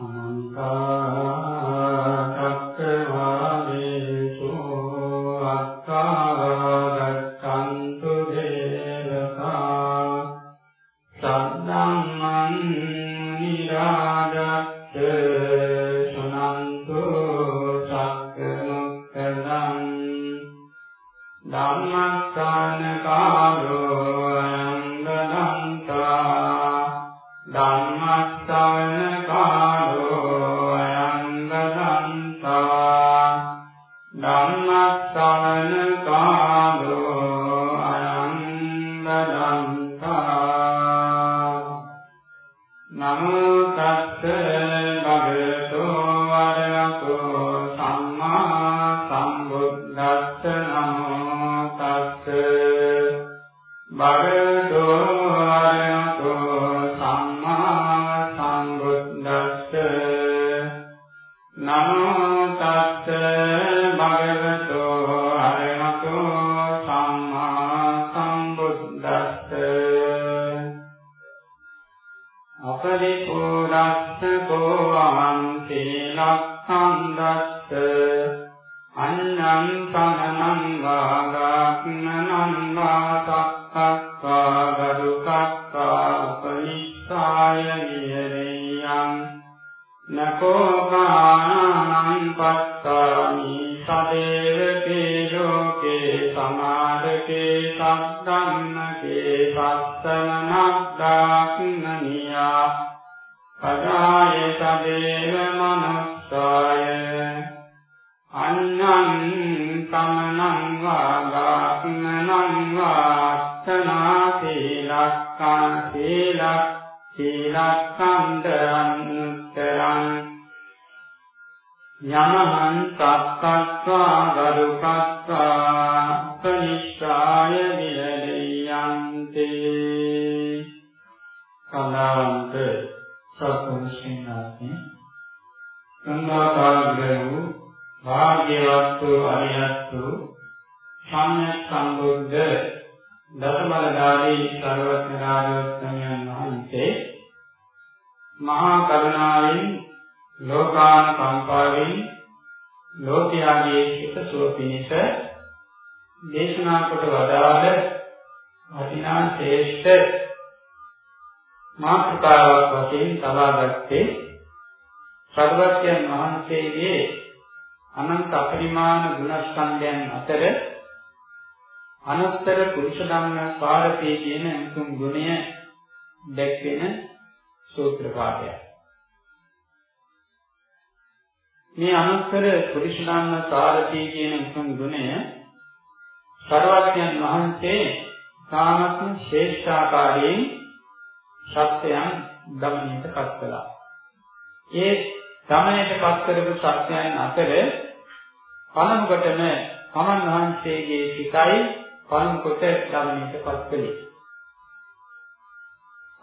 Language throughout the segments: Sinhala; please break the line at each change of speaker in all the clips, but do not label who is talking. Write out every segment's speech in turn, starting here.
අනන්තා වස්සන මග්ගාක්නනියා පදාය සදේව මනස්සාය අන්නං කමනං වාගාක්නනං වාස්සනා සීලක්ඛන් සීලක් සීලක්ඛන්තරං උත්තරං යමහං සක්කත්වා ගරුකත්වා කනිෂ්ඨාය විහෙරියන්තේ කනාන්ත සතුන් සිනාති සංඝාකාරයෝ භාග්‍යවත්තු අරියත්තු සම්්‍යක් සම්බුද්ධ දසමලධාරී සර්වඥාණෝත්තමයන් වහන්සේ මහා කරුණාවෙන් ලෝකාන කම්පාවෙන් ලෝකයාගේ හිතසුව පිණිස දේශනා කොට වදාළ වටිනා ශ්‍රේෂ්ඨ මාතෘකාවක් වශයෙන් තබාගත්තේ සර්වඥන් වහන්සේගේ අනන්ත අපරිමාණ ගුණස්කන්ධයන් අතර අනුත්තර පුරුෂ ධම්ම පාරපේ කියන උතුම් ගුණය දැක්වෙන සූත්‍ර පාඨයක්. මේ අනුත්තර පුරිෂණාන්න සාරකී කියන උතුම් ගුණය සර්වඥන් වහන්සේ සාමත්ම ශේෂ්ඨාකාරයෙන් සත්‍යයන් ගමනයට පත් කළා. ඒ ගමනයට පත් කරපු සත්‍යයන් අතර පළමු කොටම තමන් වහන්සේගේ සිතයි පළමු කොට ගමනයට පත් කළේ.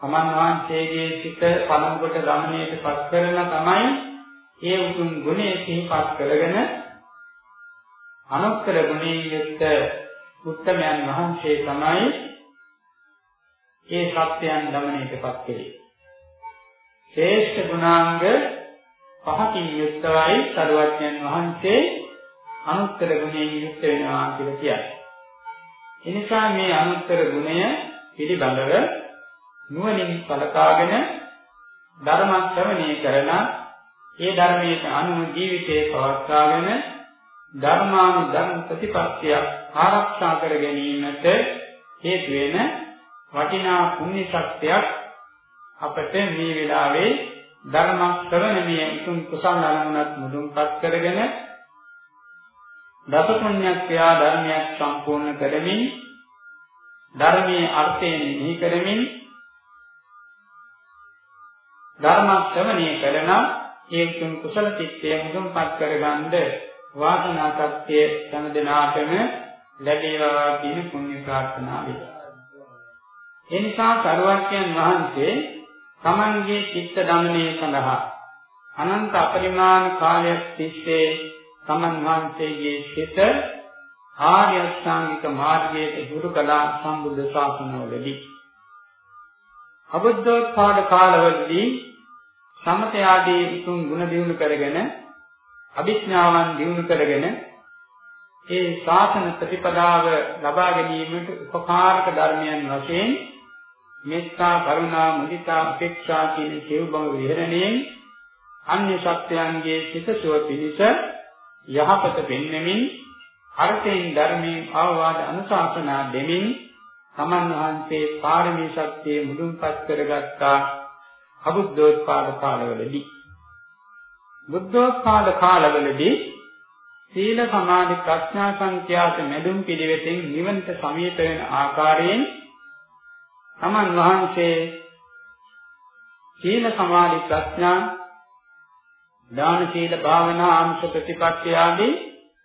තමන් වහන්සේගේ සිත පළමු කොට ගමනයට පත් කරන තමයි ඒ උතුම් ගුණය සිහිපත් කරගෙන අනුත්තර ගුණයෙන් යුක්ත උත්තමයන් වහන්සේ තමයි ඒ සත්‍යයන් දමණයටපත් කෙරේ. ශ්‍රේෂ්ඨ ගුණාංග පහකින් යුක්තවයි සරුවඥන් වහන්සේ අනුත්තර ගුණයෙන් යුක්ත වෙනවා කියලා කියයි. එනිසා මේ අනුත්තර ගුණය පිළිබඳව නුවණින් සලකාගෙන ධර්ම ශ්‍රවණය කරනා ඒ ධර්මයට අනුව ජීවිතය පවත්වාගෙන ධර්මානුධර්ම ප්‍රතිපත්තිය ආරක්ෂා කර ගැනීමට හේතු වෙන වටිනා පුණ්‍ය ශක්තියක් අපට මේ වෙලාවේ ධර්ම ශ්‍රවණමය උතුම් කුසල අනුමුණත් මුදුන්පත් කරගෙන දස පුණ්‍යක්‍රියා ධර්මයක් සම්පූර්ණ කරමින් ධර්මයේ අර්ථයෙන් නිහි කරමින් ධර්ම ශ්‍රවණය කරනා ඒ උතුම් කුසල චිත්තය මුදුන්පත් කරගන්න වාසනා සත්‍ය තම දිනාටම ලැබේවා කියන පුණ්‍ය ප්‍රාර්ථනාවයි. එනිසා සරුවක්යන් වහන්සේ තමන්ගේ චිත්ත දමනය සඳහා අනන්ත අපරිමාණ කාලයක් තිස්සේ තමන් වහන්සේගේ සිත ආර්ය අෂ්ටාංගික මාර්ගයට දුරු කළා සම්බුද්ධ ශාසනවලදී. අබුද්ධෝත්පාද කාලවලදී සමත ආදී උතුම් ගුණ දිනු කරගෙන අභිඥාවන් දිනු කරගෙන ඒ ශාසන ප්‍රතිපදාව ලබා ගැනීමට උපකාරක ධර්මයන් වශයෙන් මෙත්තා කරුණා මුදිතා උපේක්ෂා කියන සිව්බව විහරණයෙන් අන්‍ය සත්‍යයන්ගේ සිතසුව පිණිස යහපත පෙන්වමින් අර්ථයෙන් ධර්මයෙන් අවවාද අනුශාසනා දෙමින් සමන් වහන්සේ පාරමී ශක්තිය මුදුන්පත් කරගත්තා. අබුද්ධෝත්පාද කාලවලදී බුද්ධෝත්පාද කාලවලදී සීල සමාධි ප්‍රඥා සංඛ්‍යාත මෙදුම් පිළිවෙතින් නිවනට සමීප වෙන ආකාරයෙන් සමන් වහන්සේ සීල සමාධි ප්‍රඥා දාන සීල භාවනා අංශ ප්‍රතිපත්ති ආදී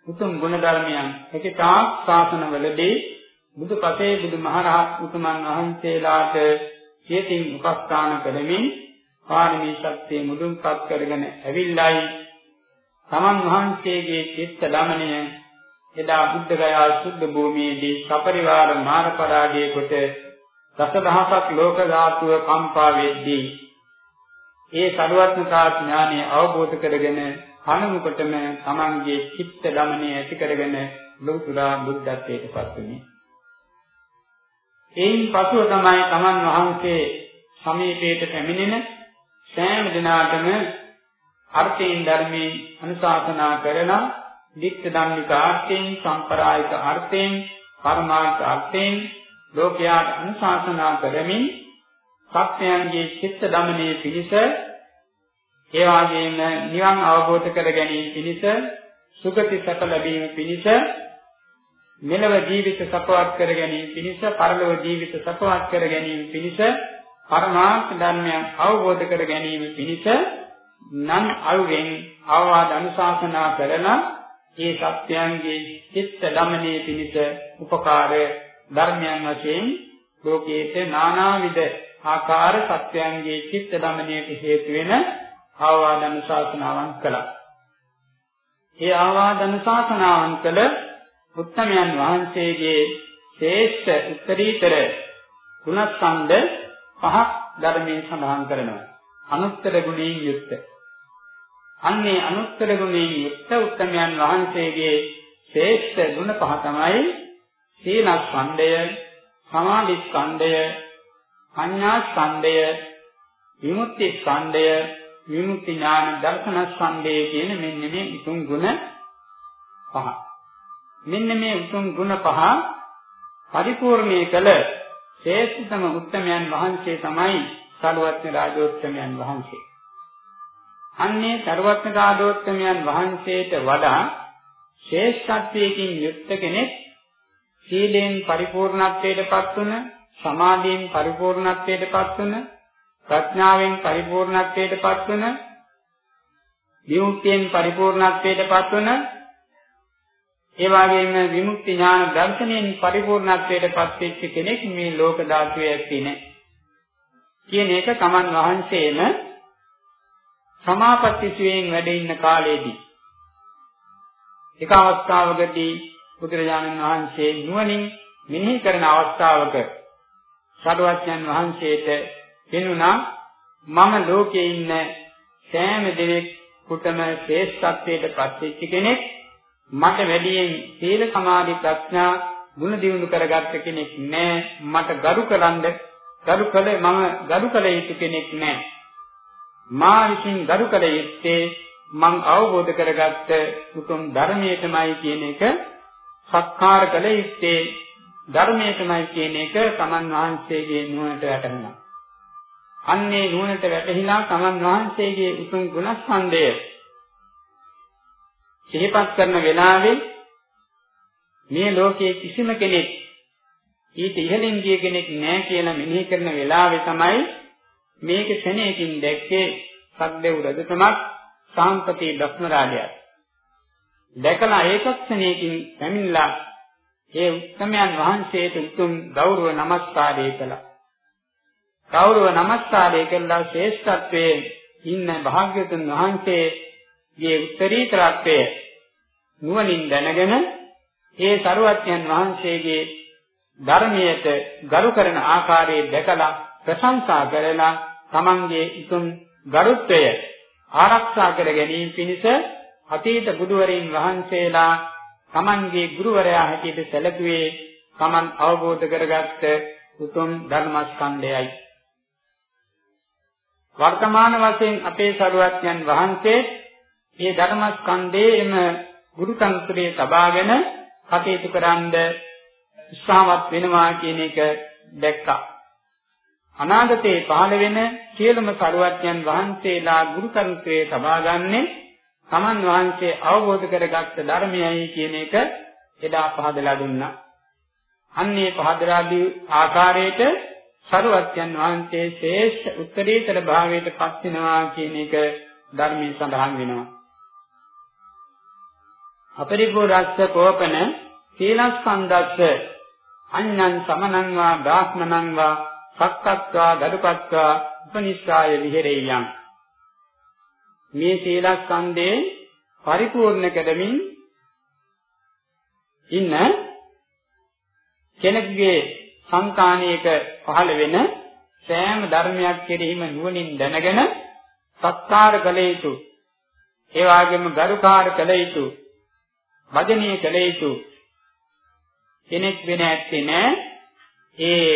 උතුම් ගුණ ධර්මයන් එකතා ශාසනවලදී බුදුපතේ බුදුමහරහත් උතුමන් වහන්සේලාට සියතින් උපස්ථාන කරමින් පාරමී ශක්තිය මුදුන්පත් කරගෙන ඇවිල්ලයි තමන් වහන්සේගේ චිත්ත දමනය එදා බුද්ධ ගයා සුද්ධ භූමියේදී සපරිවාර මාර පරාජය කොට දසදහසක් ලෝක ධාතුව කම්පා වෙද්දී ඒ සරුවත්නතා ඥානය අවබෝධ කරගෙන කණමුකටම තමන්ගේ චිත්ත දමනය ඇති කරගෙන ලෝතුරා බුද්ධත්වයට පත් වුණේ. එයින් පසුව තමයි තමන් වහන්සේ සමීපයට පැමිණෙන සෑම දිනාටම අර්ථයෙන් ධර්මයෙන් අනුශාසනා කරන දික්ක ධම්මික අර්ථයෙන් සම්ප්‍රායික අර්ථයෙන් පරමාර්ථ අර්ථයෙන් ලෝකයාට අනුශාසනා කරමින් සත්‍යයන්ගේ චිත්ත දමනයේ පිණිස ඒ වගේම නිවන් අවබෝධ කර ගැනීම පිණිස සුගති සැප ලැබීම පිණිස මෙලව ජීවිත සපවත් කර ගැනීම පිණිස පරලොව ජීවිත සපවත් කර ගැනීම පිණිස පරමාර්ථ ධර්මයන් අවබෝධ කර ගැනීම පිණිස නම් අයුවෙන් අවවාද අනුශාසනා කරන ඒ සත්‍යයන්ගේ චිත්ත දමනයේ පිණිස උපකාර ධර්මයන් වශයෙන් ලෝකයේ නානාවිද ආකාර සත්‍යයන්ගේ චිත්ත දමනයට හේතු වෙන අවවාද අනුශාසනාවන් කළා. ඒ අවවාද අනුශාසනාවන් කළ උත්තමයන් වහන්සේගේ ශ්‍රේෂ්ඨ උත්තරීතර ගුණස්කන්ධ පහක් ධර්මයෙන් සඳහන් කරනවා. අනුත්තර ගුණයෙන් යුක්ත. අන්නේ අනුත්තර ගුණයෙන් යුක්ත උත්තමයන් වහන්සේගේ ශ්‍රේෂ්ඨ ගුණ පහ තමයි සීලස්කන්ධය, සමාධිස්කන්ධය, පඤ්ඤාස්කන්ධය, විමුක්ති ස්කන්ධය, විමුක්ති ඥාන දර්ශන ස්කන්ධය කියන මෙන්න මේ උතුම් ගුණ පහ. මෙන්න මේ උතුම් ගුණ පහ පරිපූර්ණයේ කළ ශ්‍රේෂ්ඨතම උත්තමයන් වහන්සේ තමයි සරුවත්න රාජෝත්තමයන් වහන්සේ. අන්නේ සරුවත්න රාජෝත්තමයන් වහන්සේට වඩා ශ්‍රේෂ්ඨත්වයකින් යුක්ත කෙනෙක් සීලෙන් පරිපූර්ණත්වයට පත්වන, සමාධියෙන් පරිපූර්ණත්වයට පත්වන, ප්‍රඥාවෙන් පරිපූර්ණත්වයට පත්වන, විමුක්තියෙන් පරිපූර්ණත්වයට පත්වන ඒ වගේම විමුක්ති ඥාන දර්ශනයෙන් පරිපූර්ණත්වයට පත්වෙච්ච කෙනෙක් මේ ලෝක ධාතුවේ ඇත්තේ නැහැ. කියන එක තමන් වහන්සේම සමාපatti සුවයෙන් වැඩ ඉන්න කාලයේදී එක අවස්ථාවකදී බුදුරජාණන් වහන්සේ නුවණින් මෙනෙහි කරන අවස්ථාවක සරුවච්යන් වහන්සේට පෙනුණා මම ලෝකේ ඉන්න සෑම දෙනෙකුටම ශ්‍රේෂ්ඨත්වයට පත්වෙච්ච කෙනෙක් මට වැඩියෙන් සීල සමාධි ප්‍රඥා ගුණ දියුණු කරගත්ත කෙනෙක් නෑ. මට ගරු කරන්ද ගරු කළ මම ගරු කළ යුතු කෙනෙක් නෑ. මා විසින් ගරු කළ යුත්තේ මං අවබෝධ කරගත්ත උතුම් ධර්මයටමයි කියන එක සත්කාර කළ යුත්තේ ධර්මයටමයි කියන එක තමන් වහන්සේගේ නුවණට වැටහුණා. අන්නේ නුවණට වැටහිලා තමන් වහන්සේගේ උතුම් ගුණස්කන්ධය සිහිපත් කරන වෙලාවේ මේ ලෝකයේ කිසිම කෙනෙක් ඊට ඉහළින් ගිය කෙනෙක් නැහැ කියලා මෙනෙහි කරන වෙලාවේ තමයි මේක ශනේකින් දැක්කේ සද්දේව රජතුමත් සාම්පති බ්‍රහ්මරාජයා. දැකලා ඒකත් ශනේකින් පැමිණලා ඒ උත්තමයන් වහන්සේට උතුම් ගෞරව නමස්කාරය කළා. ගෞරව නමස්කාරය කළා ශ්‍රේෂ්ඨත්වයේ ඉන්න භාග්‍යතුන් වහන්සේගේ උත්තරීතරත්වය නුවණින් දැනගෙන ඒ සරුවත්යන් වහන්සේගේ ධර්මයට ගරු කරන ආකාරයේ දැකලා ප්‍රශංසා කරලා තමන්ගේ උතුම් ගරුත්වය ආරක්ෂා කර ගැනීම පිණිස අතීත බුදුවරින් වහන්සේලා තමන්ගේ ගුරුවරයා හැටියට සැලකුවේ තමන් අවබෝධ කරගත්ත උතුම් ධර්මස්කන්ධයයි. වර්තමාන වශයෙන් අපේ සරුවත්යන් වහන්සේ මේ ධර්මස්කන්ධයේම ගුරු තන්ත්‍රයේ තබාගෙන කටයුතු කරන්ද උත්සාහවත් වෙනවා කියන එක දැක්කා. අනාගතේ පහළ වෙන සියලුම සරුවත්යන් වහන්සේලා ගුරු තන්ත්‍රයේ තබාගන්නේ තමන් වහන්සේ අවබෝධ කරගත්ත ධර්මයයි කියන එක එදා පහදලා දුන්නා. අන්නේ පහදලා දී ආකාරයට සරුවත්යන් වහන්සේ ශ්‍රේෂ්ඨ උත්තරීතර භාවයට පත් වෙනවා කියන එක ධර්මයේ සඳහන් වෙනවා. අපරිපූර්ණස්ස කෝපන සීලස්කන්ධස්ස අඤ්ඤං සමනං වා බ්‍රාහ්මණං වා සක්කත්වා ගඩපත්වා උපනිස්සාය විහෙරෙය්‍යං. මේ සීලස්කන්ධේ පරිපූර්ණ කරමින් ඉන්න කෙනෙකුගේ සංකාණයක පහළ වෙන සෑම ධර්මයක් කෙරෙහිම නුවණින් දැනගෙන සත්කාර කළ යුතු ඒ වගේම ගරුකාර කළ යුතු වදනීය කළ යුතු කෙනෙක් වෙන ඇත්තේ නෑ. ඒ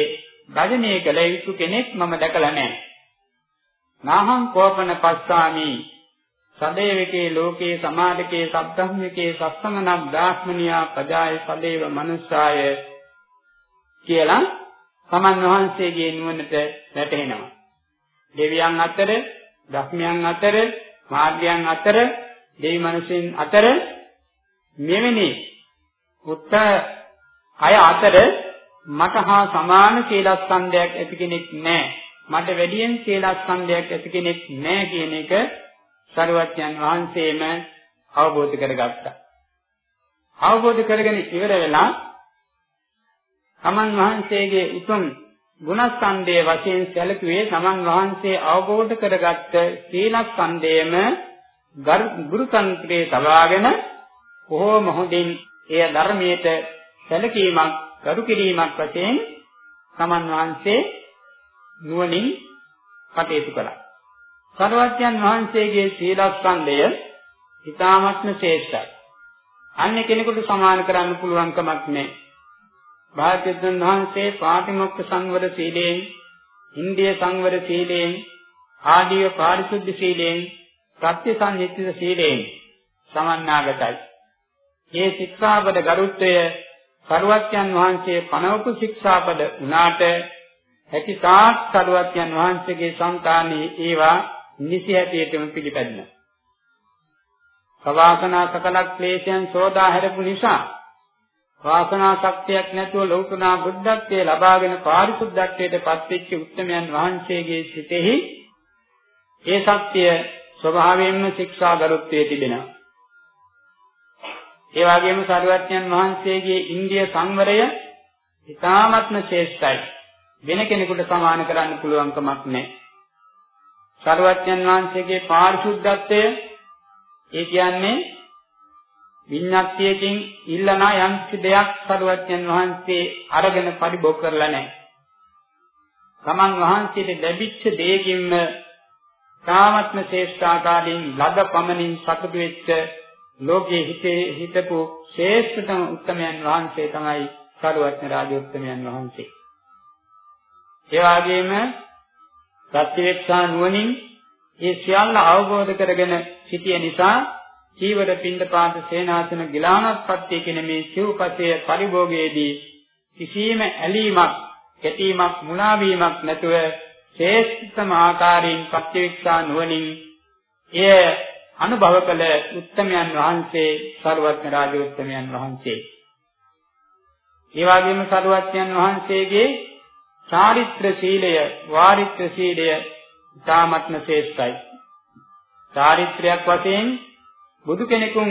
වදනීය කළ යුතු කෙනෙක් මම දැකලා නෑ. නාහං කෝපන පස්සාමි. සදේවකේ ලෝකේ සමාදකේ සබ්බ්‍රහ්මිකේ සස්සමනක් බ්‍රාහ්මනියා පජාය සදේව මනුස්සාය කියලා සමන් වහන්සේගේ නුවණට වැටහෙනවා. දෙවියන් අතර, ධර්මයන් අතර, මාර්ගයන් අතර, දෙවි මනුෂ්‍යයන් අතර මෙවැනි උත්තර අය අතර මට හා සමාන සීලස්කන්ධයක් ඇති කෙනෙක් නැහැ. මට වැඩියෙන් සීලස්කන්ධයක් ඇති කෙනෙක් නැහැ කියන එක සරුවත්යන් වහන්සේම අවබෝධ කරගත්තා. අවබෝධ කරගෙන ඉවර වෙලා තමන් වහන්සේගේ උතුම් ගුණස්කන්ධයේ වශයෙන් සැලකුවේ තමන් වහන්සේ අවබෝධ කරගත්ත සීලස්කන්ධයම ගුරු තන්ත්‍රයේ තබාගෙන කොහොම හොඳින් එය ධර්මයට සැලකීමක් කරු කිරීමක් වශයෙන් තමන් වහන්සේ නුවණින් කටයුතු කළා. සර්වඥන් වහන්සේගේ සීලස්කන්ධය ඊ타මත්ම ශ්‍රේෂ්ඨයි. අන්‍ය කෙනෙකුට සමාන කරන්න පුළුවන් කමක් නැහැ. භාග්‍යවතුන් වහන්සේ පාටිමොක්ඛ සංවර සීලයෙන්, ඉන්දිය සංවර සීලයෙන්, ආදීය පාරිශුද්ධ සීලයෙන්, ප්‍රත්‍යසංයුක්ත සීලයෙන් සමන්නාගතයි. මේ ශික්ෂාපද ගරුත්වය සරුවත්යන් වහන්සේ පනවපු ශික්ෂාපද උනාට හැකි තාක් සරුවත්යන් වහන්සේගේ సంతානයේ ඒවා නිසි හැටියටම පිළිපැදින. සවාසනා සකල ක්ලේශයන් සෝදා හැරපු නිසා වාසනා ශක්තියක් නැතුව ලෞතුනා බුද්ධත්වයේ ලබාගෙන පාරිශුද්ධත්වයට පත්වෙච්ච උත්තමයන් වහන්සේගේ සිතෙහි ඒ ශක්තිය ස්වභාවයෙන්ම ශික්ෂා ගරුත්වයේ තිබෙනවා. ඒ වගේම සරුවත්යන් වහන්සේගේ ඉන්දිය සංවරය ඉතාමත්ම ශ්‍රේෂ්ඨයි. වෙන කෙනෙකුට සමාන කරන්න පුළුවන් කමක් නැහැ. සරුවත්යන් වහන්සේගේ පාරිශුද්ධත්වය ඒ කියන්නේ විඤ්ඤාත්යකින් ඉල්ලනා යම් දෙයක් සරුවත්යන් වහන්සේ අරගෙන පරිභෝග කරලා නැහැ. තමන් වහන්සේට ලැබිච්ච දෙයකින්ම තාමත්ම ශ්‍රේෂ්ඨාකාරයෙන් ලද පමණින් සතුටු වෙච්ච ලෝකයේ හිතේ හිතපු ශ්‍රේෂ්ඨතම උත්තමයන් වහන්සේ තමයි සරුවත්න රාජෝත්තමයන් වහන්සේ. ඒ වගේම සත්‍යවේක්ෂා නුවණින් ඒ සියල්ල අවබෝධ කරගෙන සිටිය නිසා චීවර පින්ඩපාත සේනාසන ගිලානත්පත්තිය කියන මේ සිව්පසය පරිභෝගයේදී කිසියම් ඇලීමක්, කැටීමක්, මුලාවීමක් නැතුව ශ්‍රේෂ්ඨතම ආකාරයෙන් ප්‍රත්‍යක්ෂා නුවණින් එය අනුභව කළ උත්තමයන් වහන්සේ සර්වඥ රාජෝත්තමයන් වහන්සේ. ඒ වගේම සරුවත්යන් වහන්සේගේ චාරිත්‍ර සීලය, වාරිත්‍ර සීලය ඉතාමත්ම ශ්‍රේෂ්ඨයි. චාරිත්‍රයක් වශයෙන් බුදු කෙනෙකුන්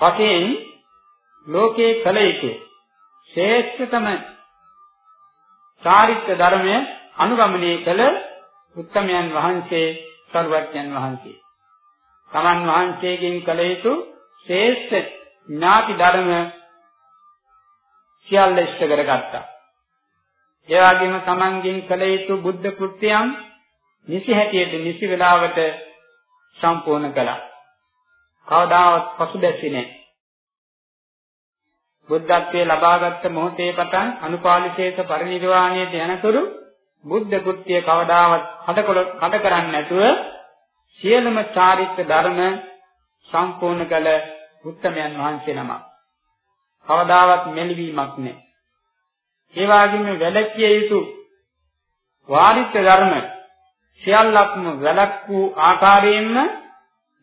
වශයෙන් ලෝකේ කල යුතු ශ්‍රේෂ්ඨතම චාරිත්‍ර ධර්මය අනුගමනය කළ උත්තමයන් වහන්සේ සර්වඥන් වහන්සේ. තමන් වහන්සේගෙන් කළ යුතු ශ්‍රේෂ්ඨ ඥාති ධර්ම සියල්ල ඉෂ්ට කරගත්තා. ඒ වගේම තමන්ගෙන් කළ යුතු බුද්ධ කෘත්‍යයන් නිසි හැටියට නිසි වෙලාවට සම්පූර්ණ කළා. කවදාවත් පසුබැස්සේ නැහැ. බුද්ධත්වයේ ලබාගත් මොහොතේ පටන් අනුපාලිශේෂ පරිනිර්වාණයට යනතුරු බුද්ධ කෘත්‍ය කවදාවත් හඩකොල හඩ කරන්නේ නැතුව සියලුම චාරිත්‍ර ධර්ම සම්පූර්ණ කළ උත්තමයන් වහන්සේ නමක්. කවදාවත් මෙලිවීමක් නැහැ. ඒ වගේම වැළැක්විය යුතු වාරිත්‍ර ධර්ම සියල්ලක්ම වැළක් වූ ආකාරයෙන්ම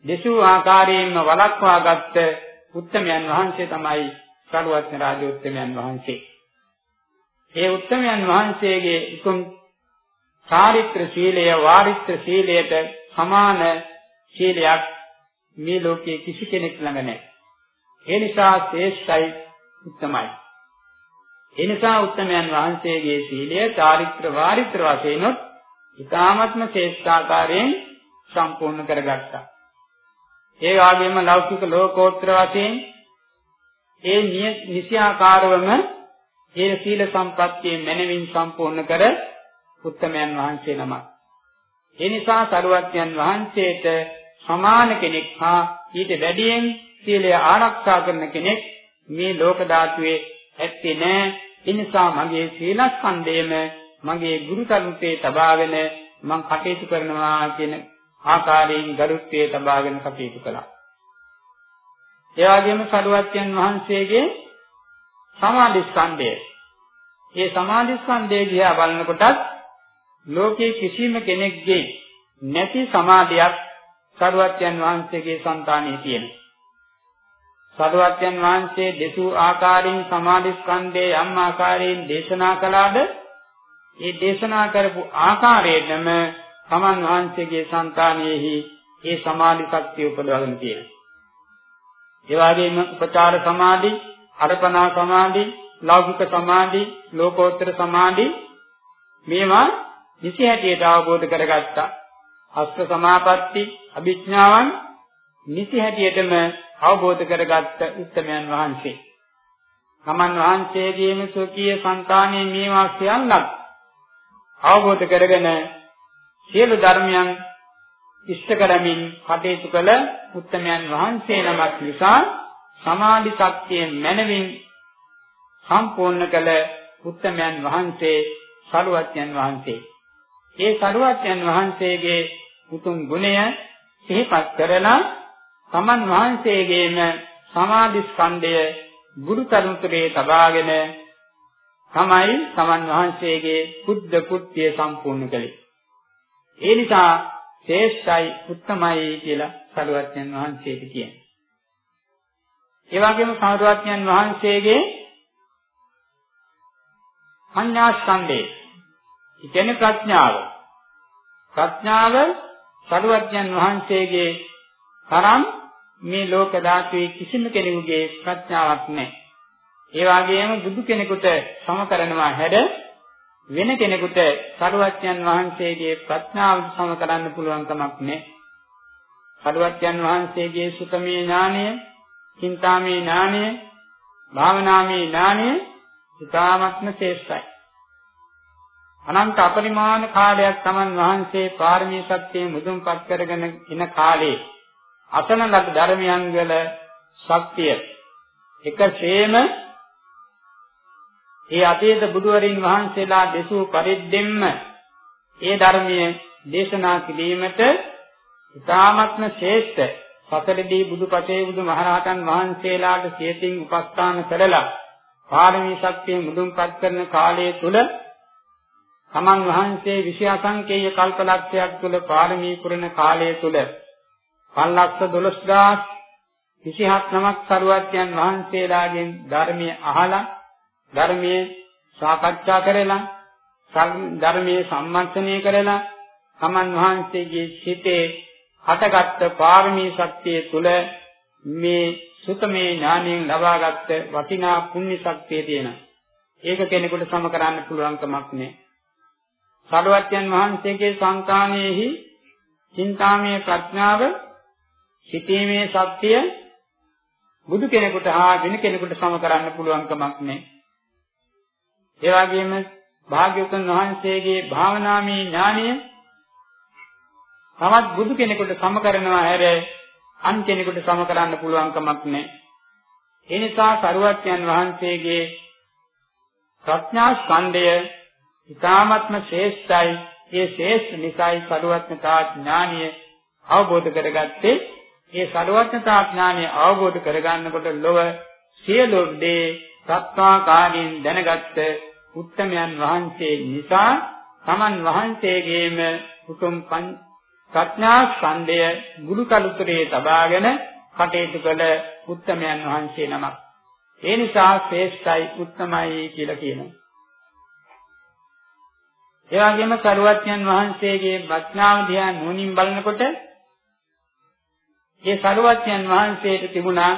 දෙසූ ආකාරයෙන්ම වළක්වාගත් උත්තමයන් වහන්සේ තමයි සරුවත්න රාජ උත්තමයන් වහන්සේ. ඒ උත්තමයන් වහන්සේගේ උතුම් චාරිත්‍ර සීලය වාරිත්‍ර සීලයට සමාන සීලයක් මේ ලෝකයේ කිසි කෙනෙක් ළඟ නැහැ. ඒ නිසා ශ්‍රේෂ්ඨයි උත්තමයි. ඒ නිසා උත්තමයන් වහන්සේගේ සීලය චාරිත්‍ර වාරිත්‍ර වශයෙන් ඉතාමත්ම ශ්‍රේෂ්ඨාකාරයෙන් සම්පූර්ණ කරගත්තා. ඒ වගේම ලෞකික ලෝකෝත්තර වශයෙන් ඒ නිසියාකාරවම ඒ සීල සම්පත්තිය මනවින් සම්පූර්ණ කර උත්තමයන් වහන්සේ නමක්. ඒ නිසා සරුවත්යන් වහන්සේට සමාන කෙනෙක් හා ඊට වැඩියෙන් සීලය ආරක්ෂා කරන කෙනෙක් මේ ලෝක ධාතුවේ ඇත්තේ නැහැ. ඒ නිසා මගේ සීලස්කන්ධයම මගේ ගුරු කරුතේ තබාගෙන මම කටයුතු කරනවා කියන ආකාරයෙන් ගරුත්වයේ තබාගෙන කටයුතු කළා. ඒ වගේම සරුවත්යන් වහන්සේගේ සමාධි ස්කන්ධය. මේ සමාධි ස්කන්ධය දිහා බලනකොටත් ලෝකේ කිසිම කෙනෙක්ගේ නැති සමාධියක් සරුවත්යන් වහන්සේගේ సంతානයේ තියෙනවා. සරුවත්යන් වහන්සේ දෙසූ ආකාරයෙන් සමාධි ස්කන්ධයේ යම් ආකාරයෙන් දේශනා කළාද ඒ දේශනා කරපු ආකාරයෙන්ම තමන් වහන්සේගේ సంతානයේහි ඒ සමාධි ශක්තිය උපදවගෙන තියෙනවා. ඒ වගේම උපචාර සමාධි, අර්පණා සමාධි, ලෞකික සමාධි, ලෝකෝත්තර සමාධි මේවා නිසි හැටියට අවබෝධ කරගත්තා. අස්ස සමාපatti, අභිඥාවන් නිසි හැටියටම අවබෝධ කරගත්ත උත්තමයන් වහන්සේ. තමන් වහන්සේගේම සෝකීය సంతානයේ මේවා සියල්ලක් අවබෝධ කරගෙන සියලු ධර්මයන් ඉෂ්ට කරමින් කටයුතු කළ උත්තමයන් වහන්සේ නමක් නිසා සමාධි ශක්තියෙන් මනවින් සම්පූර්ණ කළ උත්තමයන් වහන්සේ සරුවත්යන් වහන්සේ. ඒ සරුවත්යන් වහන්සේගේ උතුම් ගුණය සිහිපත් කරලා තමන් වහන්සේගේම සමාධි ස්කන්ධය ගුරු කරුණතරේ තබාගෙන තමයි තමන් වහන්සේගේ බුද්ධ කෘත්‍ය සම්පූර්ණ කළේ. ඒ නිසා ශ්‍රේෂ්ඨයි උත්තමයි කියලා සරුවත්යන් වහන්සේට කියන්නේ. ඒ වගේම සරුවත්යන් වහන්සේගේ සංඥාස්කන්ධේ කියන්නේ ප්‍රඥාව. ප්‍රඥාව සරුවත්යන් වහන්සේගේ තරම් මේ ලෝක ධාතුවේ කිසිම කෙනෙකුගේ ප්‍රඥාවක් නැහැ. ඒ වගේම බුදු කෙනෙකුට සම කරනවා හැඩ වෙන කෙනෙකුට සරුවච්යන් වහන්සේගේ ප්‍රඥාව සම කරන්න පුළුවන් කමක් නැහැ. සරුවච්යන් වහන්සේගේ සුතමේ ඥානය, චින්තාමේ ඥානය, භාවනාමේ ඥානය ඉතාමත්ම ශ්‍රේෂ්ඨයි. අනන්ත අපරිමාණ කාලයක් Taman වහන්සේ පාරමී සත්‍යයේ මුදුන්පත් කරගෙන ඉන කාලේ අසන ලද ධර්මයන් වල ශක්තිය එකසේම ඒ අතීත බුදුවරින් වහන්සේලා දෙසූ පරිද්දෙන්ම ඒ ධර්මයේ දේශනා කිරීමට ඉතාමත්ම ශ්‍රේෂ්ඨ සතරදී බුදුපතේ බුදුමහරහතන් වහන්සේලාට සියතින් උපස්ථාන කරලා පාරමී ශක්තිය මුදුන්පත් කරන කාලය තුල තමන් වහන්සේ විෂයාසංකේය කල්පලක්ෂයක් තුල පාරමී පුරන කාලය තුල 512000 27 නමක් සරුවත්යන් වහන්සේලාගෙන් ධර්මයේ අහලා ධර්මයේ සාකච්ඡා කරලා ධර්මයේ සම්මන්ත්‍රණය කරලා තමන් වහන්සේගේ සිතේ හටගත් පාරමී ශක්තිය තුල මේ සුතමේ ඥාණයෙන් ලබාගත් වටිනා පුණ්‍ය ශක්තිය තියෙනවා. ඒක කෙනෙකුට සම කරන්න පුළුවන් කමක් නෑ. සරුවත්යන් වහන්සේගේ සංකාණයෙහි චින්තාමය ප්‍රඥාව සිටීමේ ශක්තිය බුදු කෙනෙකුට හා වෙන කෙනෙකුට සම කරන්න පුළුවන් කමක් නෑ. ඒ වගේම භාග්‍යවතුන් වහන්සේගේ භාවනාමය ඥානය තවත් බුදු කෙනෙකුට සම කරනවා හැර අන් කෙනෙකුට සම කරන්න පුළුවන් කමක් නැහැ. ඒ නිසා සරුවත්යන් වහන්සේගේ ප්‍රඥා ස්කන්ධය ඊ타ත්ම ශ්‍රේෂ්ඨයි. ඒ ශ්‍රේෂ්ඨ නිසායි සරුවත්නතා ඥානිය අවබෝධ කරගත්තේ. ඒ සරුවත්නතා ඥානිය අවබෝධ කරගන්නකොට ලොව සියලු දේ සත්වාකාරයෙන් දැනගත්ත උත්තමයන් වහන්සේ නිසා තමන් වහන්සේගේම උතුම් ප්‍රඥා ස්කන්ධය ගුරු කලුතරේ තබාගෙන කටයුතු කළ උත්තමයන් වහන්සේ නමක්. ඒ නිසා ශ්‍රේෂ්ඨයි උත්තමයි කියලා කියනවා. ඒ වගේම සරුවත්යන් වහන්සේගේ ප්‍රඥාව දිහා නුවණින් බලනකොට ඒ සරුවත්යන් වහන්සේට තිබුණා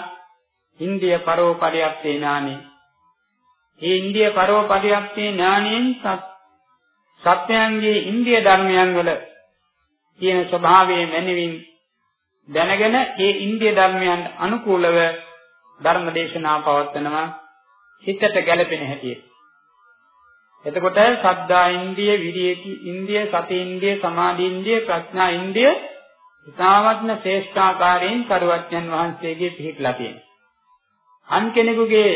ඉන්දිය පරෝපරියප්තේ ඥානෙ. මේ ඉන්දිය පරෝපරියප්තේ ඥානෙන් සත්‍යයන්ගේ ඉන්දිය ධර්මයන් වල තියෙන ස්වභාවයේ මැනවින් දැනගෙන ඒ ඉන්දිය ධර්මයන් අනුකූලව ධර්ම දේශනා පවත්වනවා හිතට ගැළපෙන හැටියට. එතකොට සද්ධා ඉන්ද්‍රිය, විරිය ඉන්ද්‍රිය, සති ඉන්ද්‍රිය, සමාධි ඉන්ද්‍රිය, ප්‍රඥා ඉන්ද්‍රිය ඉතාමත්ම ශ්‍රේෂ්ඨාකාරයෙන් කරුවත්යන් වහන්සේගේ පිහිටලා තියෙනවා. අන් කෙනෙකුගේ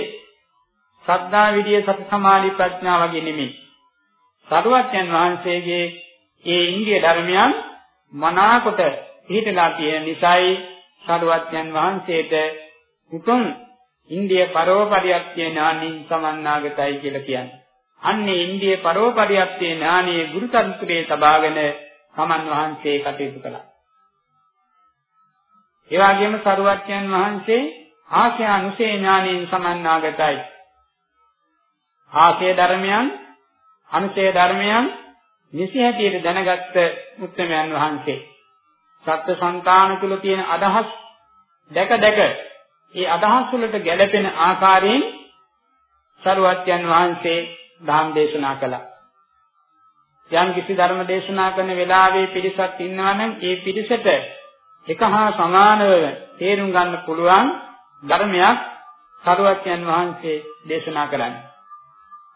සද්ධා විරිය සති සමාධි ප්‍රඥා වගේ නෙමෙයි. සරුවත්යන් වහන්සේගේ ඒ ඉන්ද්‍රිය ධර්මයන් මනාකොට පිහිටලා තියෙන නිසායි සරුවත්යන් වහන්සේට උතුම් ඉන්ද්‍රිය පරෝපරියත්‍ය ඥානින් සමන්නාගතයි කියලා කියන්නේ. අන්නේ ඉන්දිය පරෝපරියත්තේ ඥානයේ ගුරුතන්ත්‍රයේ සබාගෙන සමන් වහන්සේ කටයුතු කළා. ඒ වගේම සරුවත්යන් වහන්සේ ආශය අනුසේ ඥානයෙන් සමන්නාගතයි. ආශය ධර්මයන් අනුසේ ධර්මයන් නිසි හැටියට දැනගත්ත උත්තරමයන් වහන්සේ. සත්‍ය සංතාන තුල තියෙන අදහස් දැක දැක ඒ අදහස් වලට ගැළපෙන ආකාරයෙන් සරුවත්යන් වහන්සේ ධම් දේශනා කළා. යම් කිසි ධර්ම දේශනා කරන වෙලාවේ පිරිසක් ඉන්නවා නම් ඒ පිරිසට එක හා සමානව තේරුම් ගන්න පුළුවන් ධර්මයක් සරුවත්යන් වහන්සේ දේශනා කරන්නේ.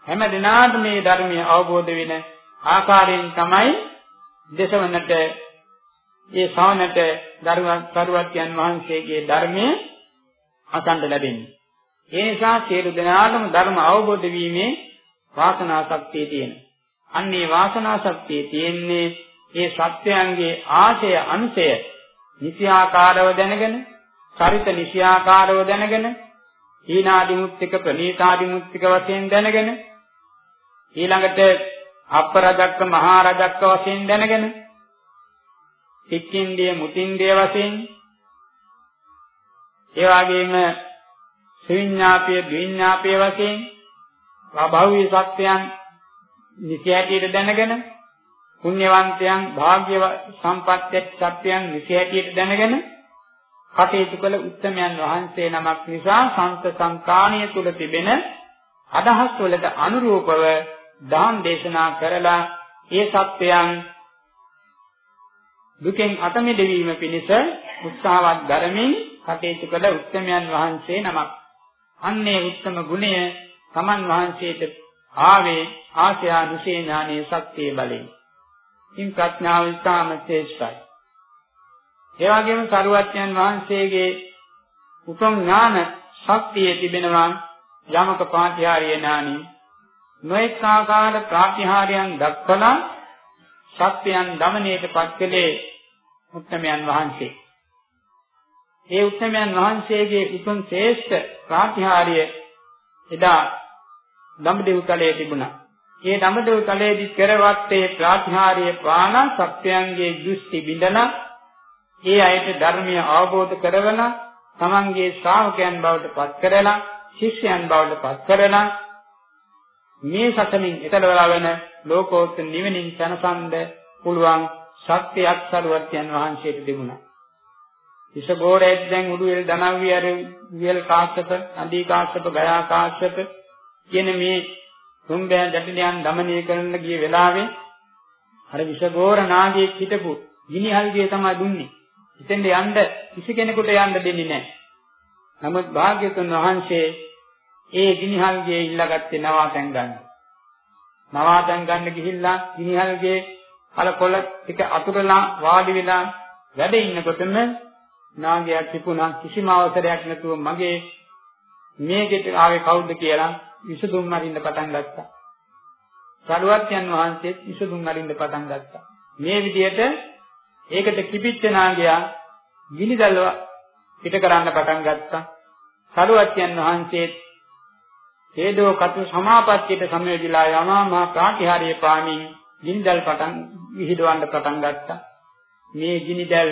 හැම දිනාටම මේ ධර්මය අවබෝධ වෙන ආකාරයෙන් තමයි දේශවන්නට ඒ ශ්‍රවණට සරුවත්යන් වහන්සේගේ ධර්මයේ අසන්න ලැබෙන්නේ. ඒ නිසා සියලු දෙනාටම ධර්ම අවබෝධ වීමේ වාසනා ශක්තිය තියෙනවා. අන්නේ වාසනා ශක්තිය තියෙන්නේ ඒ සත්‍යයන්ගේ ආශය අනුසය නිසියාකාරව දැනගෙන, චරිත නිසියාකාරව දැනගෙන, හීනාදි මුත්තික ප්‍රනීතාදි මුත්තික වශයෙන් දැනගෙන, ඊළඟට අපරජක්ක මහා රජක්ක වශයෙන් දැනගෙන, සික්කින්දිය මුතින්දිය වශයෙන් ඒ වගේම සවිඥාපිය ද්විඥාපිය වශයෙන් ස්වභාවී සත්‍යයන් නිසි හැටියට දැනගෙන පුණ්‍යවන්තයන් භාග්‍ය සම්පත්‍ය සත්‍යයන් නිසි හැටියට දැනගෙන කටයුතු කළ උත්තමයන් වහන්සේ නමක් නිසා සංත සංකාණිය තුල තිබෙන අදහස් වලට අනුරූපව දාන් දේශනා කරලා ඒ සත්‍යයන් දුකෙන් අත මිදවීම පිණිස උත්සාහවත් ධර්මයෙන් කටයුතු කළ උත්තමයන් වහන්සේ නමක්. අන්නේ උත්තම ගුණය තමන් වහන්සේට ආවේ ආශ්‍යා දුසේ ඥානයේ ශක්තිය බලෙන්. ඉන් ප්‍රඥාව ඉතාම ශ්‍රේෂ්ඨයි. ඒ වගේම සරුවත්යන් වහන්සේගේ උතුම් ඥාන ශක්තිය තිබෙනවා යමක පාටිහාරය ඥානි. නොඑක ආකාර ප්‍රාතිහාරයන් දක්වලා සත්‍යයන් দমনයටපත් කළේ උත්තමයන් වහන්සේ. ඒ උත්තමයන් වහන්සේගේ උතුම් ශ්‍රේෂ්ඨ ප්‍රාතිහාරය එදා දඹදෙව් තලයේ තිබුණා. ඒ දඹදෙව් තලයේදී පෙරවත්තේ ප්‍රාතිහාර්ය ප්‍රාණ සත්‍යයන්ගේ දෘෂ්ටි බිඳලා ඒ අයට ධර්මය අවබෝධ කරවන තමන්ගේ ශ්‍රාවකයන් බවට පත් කරලා ශිෂ්‍යයන් බවට පත් කරලා මේ සතමින් එතලවලා වෙන ලෝකෝත්තර නිවෙනින් සනසන්ද පුළුවන් ශක්තියක් සරුවත්යන් වහන්සේට විෂ ගෝරෙත් දැන් උඩුවෙල් දනව්‍ය අර විල් කාශ්‍යප, අදී කාශ්‍යප, ගයා කාශ්‍යප කියන මේ තුම්බෑ ජටිලයන් দমনය කරන්න ගිය වෙලාවේ අර විෂ ගෝර නාගයෙක් හිටපු ගිනිහල්ගේ තමයි දුන්නේ. ඉතින් යන්න කිසි කෙනෙකුට යන්න දෙන්නේ නැහැ. නමුත් භාග්‍යතුන් වහන්සේ ඒ ගිනිහල්ගේ ඉල්ලගත්තේ නවාතැන් ගන්න. නවාතැන් ගන්න ගිහිල්ලා ගිනිහල්ගේ අර කොළ ටික අතුරලා වාඩි වෙලා වැඩ ඉන්නකොටම නාගයා කිපුණා කිසිම අවසරයක් නැතුව මගේ මේකෙට ආවේ කවුද කියලා විසඳුම් අරින්න පටන් ගත්තා. සරුවත්යන් වහන්සේත් විසඳුම් අරින්න පටන් ගත්තා. මේ විදිහට ඒකට කිපිච්ච නාගයා ගිනිදල්ව පිට කරන්න පටන් ගත්තා. සරුවත්යන් වහන්සේත් හේදෝ කතු සමාපත්තියට සමවැදිලා යමා මා ප්‍රාතිහාර්ය පාමින් ගිනිදල් පටන් විහිදවන්න පටන් ගත්තා. මේ ගිනිදල්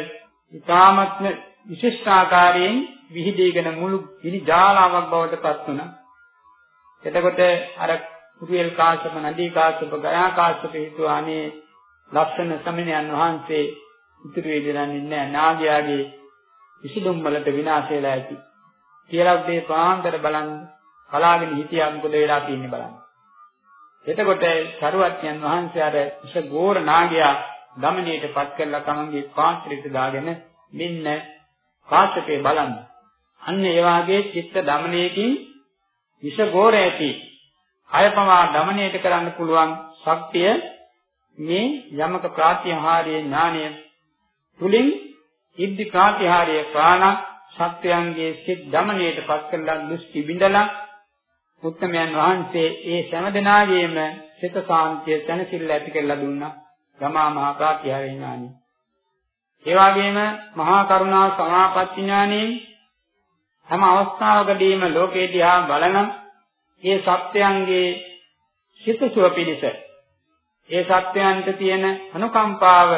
ඉතාමත්ම විශිෂ්ටාකාරයෙන් විහිදීගෙන මුළු ගිනි ජාලාවක් බවට පත් වුණා. එතකොට අර කුරියල් කාශ්‍යප නදී කාශ්‍යප ගයා කාශ්‍යප හිතුවා අනේ ලක්ෂණ සමිනයන් වහන්සේ ඉතුරු වෙදරන්නේ නැහැ නාගයාගේ විසුදුම් වලට විනාශ වෙලා ඇති. කියලා මේ පාන්දර බලන් කලාගෙන හිටියා මොකද වෙලා තියෙන්නේ බලන්න. එතකොට සරුවත්යන් වහන්සේ අර ඉෂ ගෝර නාගයා දමණයට පත් කරලා තමන්ගේ පාත්‍රයට දාගෙන මෙන්න කාශ්‍යපේ බලන්න. අන්න ඒ වාගේ චිත්ත දමණයකින් විෂ ගෝර ඇති අයපමා දමණයට කරන්න පුළුවන් ශක්තිය මේ යමක ප්‍රාතිහාර්ය ඥානය තුලින් ඉද්ධි ප්‍රාතිහාර්ය ප්‍රාණ සත්‍යයන්ගේ සිත් දමණයට පත් කරලා දෘෂ්ටි බිඳලා උත්තමයන් වහන්සේ ඒ සෑම දිනාගේම සිත සාන්තිය තනසිල්ල ඇති කරලා දුන්නා ගමා මහා ප්‍රාතිහාර්ය ඥානයි ඒ වගේම මහා කරුණා සමාපatti ඥානයෙන් හැම අවස්ථාවකදීම ලෝකේ දිහා බලන ඒ සත්‍යයන්ගේ සිතසුව පිණිස ඒ සත්‍යයන්ට තියෙන අනුකම්පාව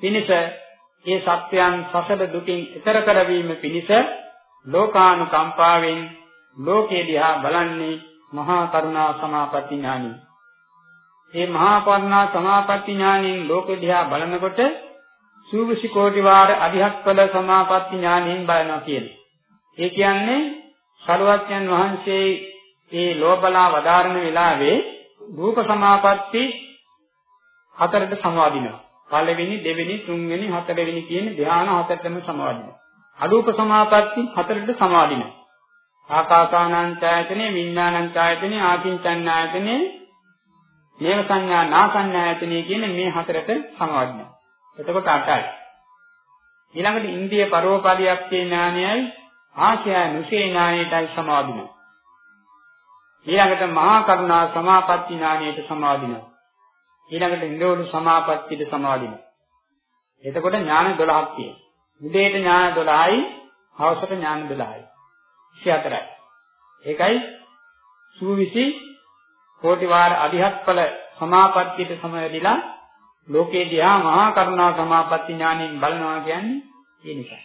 පිණිස ඒ සත්‍යයන් සසල දුකින් ඈතර කරවීම පිණිස ලෝකානුකම්පාවෙන් ලෝකේ දිහා බලන්නේ මහා කරුණා සමාපatti ඥානයි. මේ මහා කරුණා සමාපatti ඥානින් ලෝකෙ දිහා බලනකොට සූවිසි කෝටි වාර අධිහත්ඵල සමාපatti ඥානයෙන් බලනවා කියන්නේ. ඒ කියන්නේ සරුවත්යන් වහන්සේ ඒ ලෝබලා වදාරන වෙලාවේ රූප සමාපatti හතරට සමවදිනවා. පළවෙනි, දෙවෙනි, තුන්වෙනි, හතරවෙනි කියන ධ්‍යාන හතරටම සමවදිනවා. අරූප සමාපatti හතරට සමවදිනවා. ආකාසානංචායතනේ, විඥානංචායතනේ, ආකින්චඤ්ඤායතනේ, නේව සංඥා නාසඤ්ඤායතනේ කියන මේ හතරට සමවදිනවා. එතකොට 8යි. ඊළඟට ඉන්ද්‍රිය පරෝපරියක් ඥානයයි ආශය නුසේ ඥානයටයි සමාදිනවා. ඊළඟට මහා කරුණා සමාපatti ඥානයට සමාදිනවා. ඊළඟට නිරෝධ සමාපත්තියට සමාදිනවා. එතකොට ඥාන 12ක් තියෙනවා. උදේට ඥාන 12යි, හවසට ඥාන 12යි. 24යි. ඒකයි සූවිසි කෝටි වාර අධිහත්ඵල සමාපත්තියට සමවැදිලා ලෝකේ දිහා මහා කරුණා සමාපatti ඥාණයෙන් බලනවා කියන්නේ ඒ නිසා.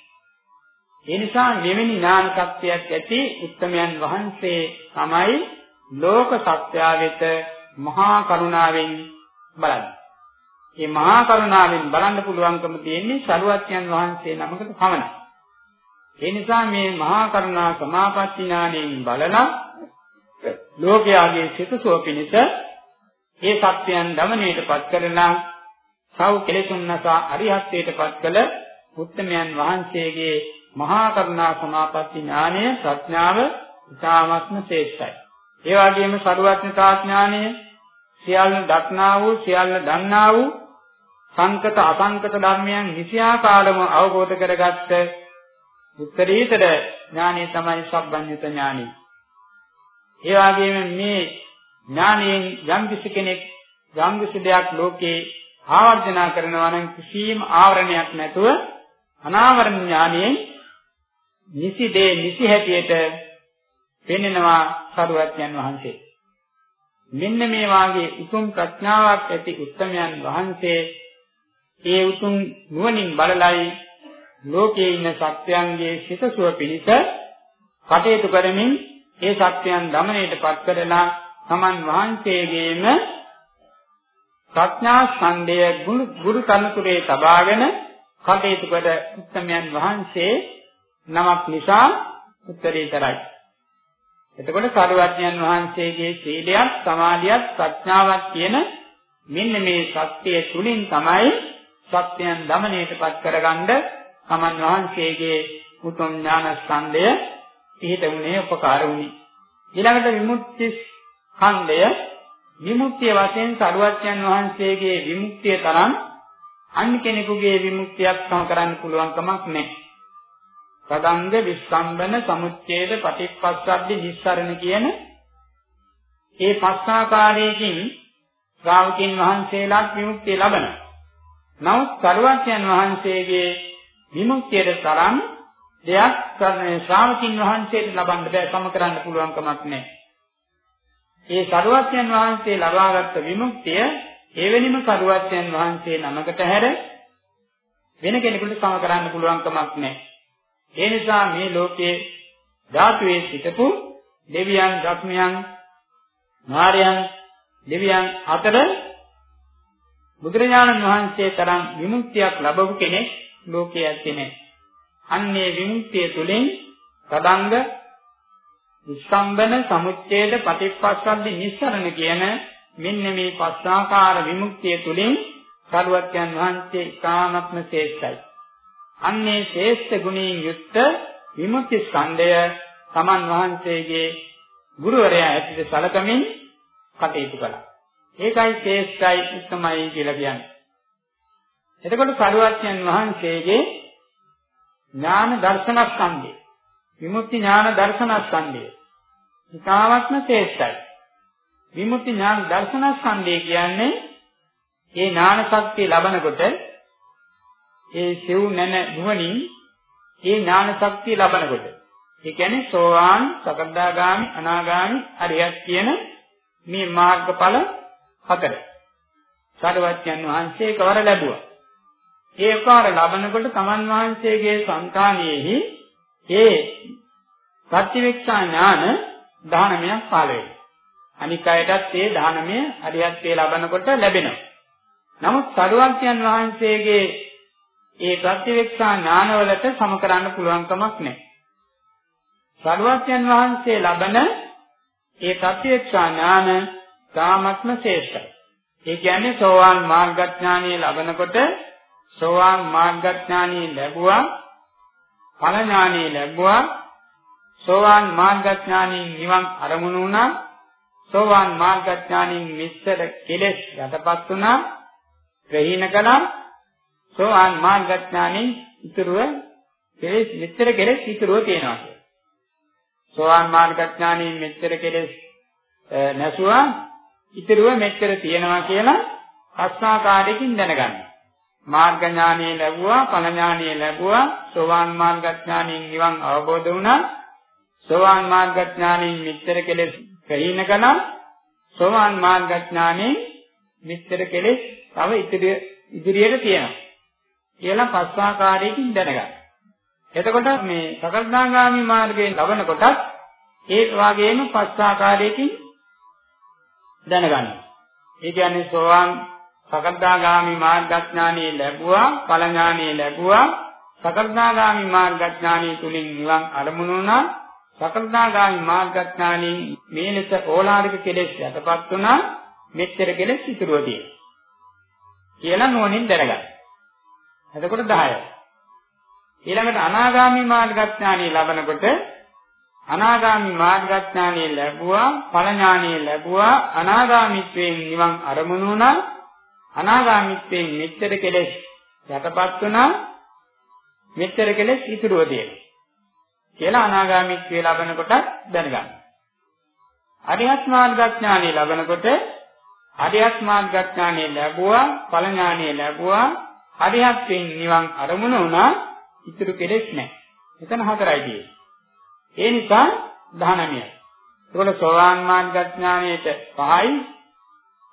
ඒ නිසා මෙවැනි ඥාන ශක්තියක් ඇති උත්තමයන් වහන්සේ තමයි ලෝක සත්‍යා වෙත මහා කරුණාවෙන් බලන්නේ. මේ මහා කරුණාවෙන් බලන්න පුළුවන්කම තියෙන්නේ සරුවත්යන් වහන්සේ නමකට පමණයි. ඒ නිසා මේ මහා කරුණා සමාපatti ඥාණයෙන් බලලා ලෝකයාගේ සිතසුව පිණිස ඒ සත්‍යයන් දමණයටපත් කරලා සව් කෙලෙසුන් නසා අරිහත්ත්වයට පත් කළ උත්තමයන් වහන්සේගේ මහා කරුණා සමාපatti ඥානය ප්‍රඥාව ඉතාමත්ම ශ්‍රේෂ්ඨයි. ඒ වගේම සරුවත්නතා ඥානය සියල්ල දක්නා වූ සියල්ල දන්නා වූ සංකත අසංකත ධර්මයන් නිසියාකාරම අවබෝධ කරගත්ත උත්තරීතර ඥානය තමයි සබ්බඤ්ඤත ඥානය. ඒ වගේම මේ ඥානයෙන් යම් කෙනෙක් යම් කිසි දෙයක් ලෝකේ ආවර්ජනා කරනවා නම් කිසිම ආවරණයක් නැතුව අනාවරණ ඥානයෙන් නිසි දේ නිසි හැටියට පෙන්වනවා සරුවත්යන් වහන්සේ. මෙන්න මේ වාගේ උතුම් ප්‍රඥාවක් ඇති උත්තමයන් වහන්සේ ඒ උතුම් නුවණින් බලලයි ලෝකයේ ඉන්න සත්‍යයන්ගේ සිතසුව පිණිස කටයුතු කරමින් ඒ සත්‍යයන් দমনයටපත් කරලා සමන් වහන්සේගේම ප්‍රඥා ඡන්දය ගුරු කනුතුරේ තබාගෙන කටයුතු කර උත්තමයන් වහන්සේ නමක් නිසා උත්තරීතරයි. එතකොට සාරවත්ඥයන් වහන්සේගේ සීලයත් සමාධියත් ප්‍රඥාවත් කියන මෙන්න මේ සත්‍යය තුලින් තමයි සත්‍යයන් দমনයටපත් කරගන්න සමන් වහන්සේගේ උතුම් ඥානස්කන්ධය පිහිට වුණේ උපකාර වුණේ. ඊළඟට විමුක්ති ස්කන්ධය විමුක්තිය වශයෙන් සරුවච්යන් වහන්සේගේ විමුක්තිය තරම් අන් කෙනෙකුගේ විමුක්තියක් සම කරන්න පුළුවන් කමක් නැහැ. සදංග විස්කම්බන සමුච්ඡේද පටිච්චසද්දි නිස්සරණ කියන ඒ පස් ආකාරයකින් ශ්‍රාවකින් වහන්සේලාත් විමුක්තිය ලබනවා. නමුත් සරුවච්යන් වහන්සේගේ විමුක්තියට තරම් දෙයක් ශ්‍රාවකින් වහන්සේට ලබන්න බෑ සම කරන්න පුළුවන් කමක් නැහැ. ඒ සරුවච්යන් වහන්සේ ලබාගත් විමුක්තිය එවැනිම සරුවච්යන් වහන්සේ නමකට හැර වෙන කෙනෙකුට සම කරන්න පුළුවන් කමක් නැහැ. ඒ නිසා මේ ලෝකයේ ධාතුවේ සිටපු දෙවියන්, ධර්මයන්, මාරයන්, දෙවියන් අතර බුදුරජාණන් වහන්සේ තරම් විමුක්තියක් ලැබපු කෙනෙක් ලෝකයේ ඇත්තේ නැහැ. අන්නේ විමුක්තිය තුළින් සදංග විස්කම්බන සමුච්ඡේද පටිච්චසමුප්පාද නිස්සරණ කියන මෙන්න මේ පස්සාකාර විමුක්තිය තුළින් සරුවත්යන් වහන්සේ ඉතාමත්ම ශ්‍රේෂ්ඨයි. අන්නේ ශ්‍රේෂ්ඨ ගුණයෙන් යුක්ත විමුක්ති ස්කන්ධය සමන් වහන්සේගේ ගුරුවරයා ඇතුළත සලකමින් කටයුතු කළා. ඒකයි ශ්‍රේෂ්ඨයි උත්තමයි කියලා කියන්නේ. එතකොට සරුවත්යන් වහන්සේගේ ඥාන දර්ශනස්කන්ධය විමුක්ති ඥාන දර්ශනස්කන්ධය ඉතාමත්ම ශ්‍රේෂ්ඨයි. විමුක්ති ඥාන දර්ශනස්කන්ධය කියන්නේ ඒ ඥාන ශක්තිය ලබනකොට ඒ සිව් නැන නුවණින් ඒ ඥාන ශක්තිය ලබනකොට ඒ කියන්නේ සෝවාන් සකදාගාමි අනාගාමි අරියත් කියන මේ මාර්ගඵල හතර. සාරවත්යන් වහන්සේ කවර ලැබුවා. ඒ කාර ලබනකොට තමන් වහන්සේගේ సంతානෙහි ඒ ප්‍රතිවික්ෂා ඥාන 19ක් පහළ වෙනවා. අනික් අයටත් ඒ 19 අරියත්ත්වයේ ලබනකොට ලැබෙනවා. නමුත් සරුවක්යන් වහන්සේගේ ඒ ප්‍රතිවික්ෂා ඥානවලට සම කරන්න පුළුවන් කමක් නැහැ. සරුවක්යන් වහන්සේ ලබන ඒ ප්‍රතිවික්ෂා ඥාන තාමත්ම ශ්‍රේෂ්ඨයි. ඒ කියන්නේ සෝවාන් මාර්ගඥානිය ලබනකොට සෝවාන් මාර්ගඥානිය ලැබුවා ඵල ඥානිය ලැබුවා. සෝවාන් මාර්ගඥානිය නිවන් අරමුණු වුණා. සෝවාන් මාර්ගඥානින් මිස්සර කෙලෙස් යටපත් වුණා. ප්‍රහීන කළා. සෝවාන් මාර්ගඥානින් ඉතුරුව කෙලෙස් මිස්සර කෙලෙස් ඉතුරුව තියෙනවා. සෝවාන් මාර්ගඥානින් මිස්සර කෙලෙස් නැසුවා. ඉතුරුව මෙච්චර තියෙනවා කියලා පස්සාකාරයකින් දැනගන්න. මාර්ග ඥානෙ ලැබුවා, ඵල ඥානෙ ලැබුවා, සෝවාන් මාර්ග ඥානෙන් නිවන් අවබෝධ වුණා. සෝවාන් මාර්ග ඥානෙන් මිච්ඡර කෙලෙස් ප්‍රහීන කළා. සෝවාන් මාර්ග ඥානෙන් මිච්ඡර කෙලෙස් තව ඉදිරියට තියෙනවා. කියලා පස්සාකාරයකින් දැනගන්න. එතකොට මේ සකල්දාගාමි මාර්ගයෙන් ලබන කොටත් ඒ වගේම පස්සාකාරයකින් දැනගන්න. ඒ කියන්නේ සෝවාන් සකදාගාමි මාර්ගඥානෙ ලැබුවා, ඵල ඥානෙ ලැබුවා, සකදාගාමි මාර්ගඥානෙ තුලින් නිවන් අරමුණු වුණා. සකදාගාමි මාර්ගඥානෙ මේ ලෙස ඕලාරික කෙලෙස් යටපත් වුණා. මෙච්චර කෙලෙස් ඉතුරුව තියෙනවා. කියලා නෝනින් දැනගන්න. එතකොට 10යි. ඊළඟට අනාගාමි මාර්ගඥානෙ ලබනකොට අනාගාමි මාර්ගඥානෙ ලැබුවා ඵල ඥානෙ ලැබුවා අනාගාමිත්වයෙන් නිවන් අරමුණු වුණා අනාගාමිත්වයෙන් මෙච්චර කෙලෙස් යටපත් වුණා මෙච්චර කෙලෙස් ඉතුරුව තියෙනවා කියලා අනාගාමිත්වයේ ලබනකොට දැනගන්න. අරිහත් මාර්ගඥානෙ ලබනකොට අරිහත් මාර්ගඥානෙ ලැබුවා ඵල ඥානෙ ලැබුවා අරිහත්යෙන් නිවන් අරමුණු වුණා ඉතුරු කෙලෙස් නැහැ. එතන හතරයි තියෙන්නේ. ඒ නිසා 19යි. ඒකෝල සෝවාන් මාර්ගඥානයේට 5යි,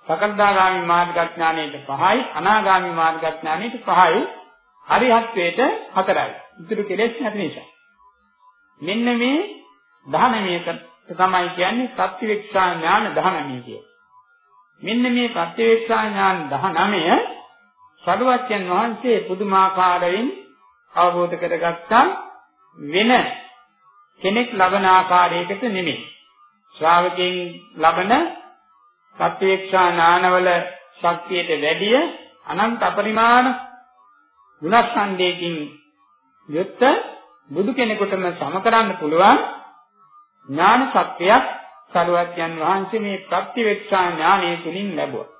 සකදාගාමි මාර්ගඥානයේට 5යි, අනාගාමි මාර්ගඥානයේට 5යි, අරිහත්ත්වයට 4යි. ඉතුරු කෙලෙස් නැති නිසා. මෙන්න මේ 19කට තමයි කියන්නේ ප්‍රතිවික්ෂා ඥාන 19 කිය. මෙන්න මේ ප්‍රතිවික්ෂා ඥාන 19 සරුවච්යන් වහන්සේ පුදුමාකාරයෙන් අවබෝධ කරගත්තා වෙන කෙනෙක් ලබන ආකාරයකට නෙමෙයි. ශ්‍රාවකයන් ලබන සත්‍යේක්ෂා ඥානවල ශක්තියට වැඩිය අනන්ත අපරිමාණ ගුණස්කන්ධයකින් යුක්ත බුදු කෙනෙකුටම සම කරන්න පුළුවන් ඥාන ශක්තියක් සරුවත්යන් වහන්සේ මේ ප්‍රතිවේක්ෂා ඥානය තුලින් ලැබුවා.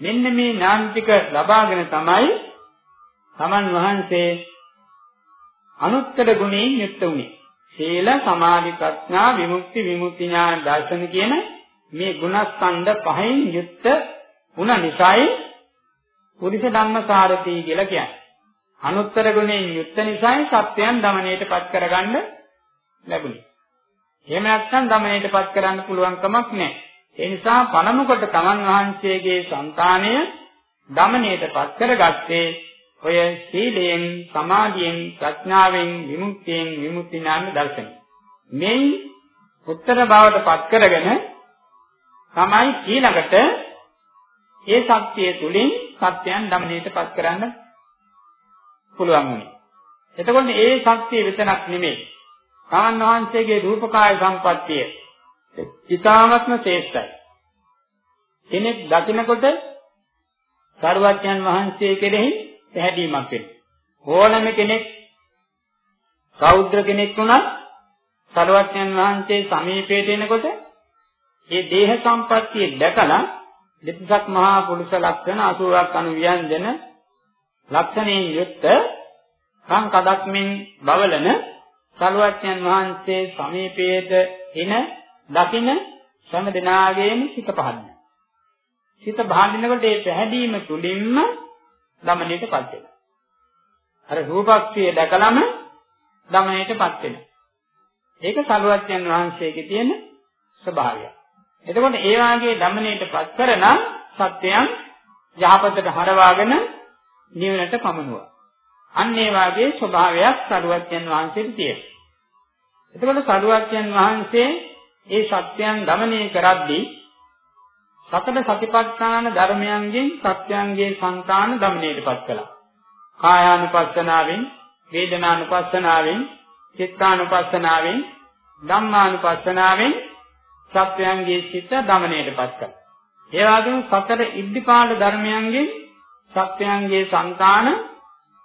මෙන්න මේ ඥාන ටික ලබාගෙන තමයි තමන් වහන්සේ අනුත්තර ගුණයෙන් යුක්ත වුණේ. සීල සමාධි ප්‍රඥා විමුක්ති විමුක්ති ඥාන දර්ශන කියන මේ ගුණස්කන්ධ පහෙන් යුක්ත වුණ නිසායි පුරිස ධම්මසාරති කියලා කියන්නේ. අනුත්තර ගුණයෙන් යුක්ත නිසායි සත්‍යයන් দমনයටපත් කරගන්න ලැබුණේ. එහෙම නැත්නම් দমনයටපත් කරන්න පුළුවන් කමක් නැහැ. ඒ නිසා පළමු කොට තමන් වහන්සේගේ సంతාණය দমনයටපත් කරගත්තේ ඔය සීලයෙන්, සමාධියෙන්, ප්‍රඥාවෙන්, විමුක්තියෙන්, විමුක්ති ඥාන දර්ශනය. මේ උත්තර භාවයටපත් කරගෙන තමයි ඊළඟට ඒ ශක්තිය තුලින් සත්‍යයන් দমনයටපත් කරන්න පුළුවන් වෙන්නේ. එතකොට ඒ ශක්තිය විතරක් නෙමෙයි. කාන් වහන්සේගේ රූපකාය සම්පත්තිය ඊ타මත්ම ශේෂ්ඨයි. කෙනෙක් දකිනකොට සරුවත්යන් වහන්සේ කෙරෙහි පැහැදීමක් වෙනවා. ඕනම කෙනෙක් සෞද්‍ර කෙනෙක් වුණත් සරුවත්යන් වහන්සේ සමීපයට එනකොට ඒ දේහ සම්පත්තිය දැකලා දෙතිසක් මහා පුරුෂ ලක්ෂණ 80ක් අනුව්‍යංජන ලක්ෂණයෙන් යුක්ත කං කදක්මින් බවලන සරුවත්යන් වහන්සේ සමීපයට එන දකින සෑම දිනාගේම සිත පහදින. සිත පහදිනකොට ඒ පැහැදීම තුලින්ම දමණයටපත් වෙනවා. අර රූපක්ෂිය දැකලම දමණයටපත් වෙනවා. ඒක සරුවත්යන් වහන්සේගේ තියෙන ස්වභාවය. එතකොට ඒ වාගේ দমনයටපත් කරනම් සත්‍යයන් යහපතට හරවාගෙන නිවනට පමුණුවා. අන්න ඒ වාගේ ස්වභාවයක් සරුවත්යන් වහන්සේට තියෙනවා. එතකොට සරුවත්යන් වහන්සේ ඒ සත්‍යයන් দমনය කරද්දී සතර සතිපට්ඨාන ධර්මයන්ගෙන් සත්‍යයන්ගේ සංකාන দমনයටපත් කළා. කායානුපස්සනාවෙන්, වේදනානුපස්සනාවෙන්, චිත්තානුපස්සනාවෙන්, ධම්මානුපස්සනාවෙන් සත්වයන්ගේ සිත දමණයටපත් කරනවා. ඒ වගේම සතර ඉද්ධිපාද ධර්මයන්ගෙන් සත්වයන්ගේ సంతාන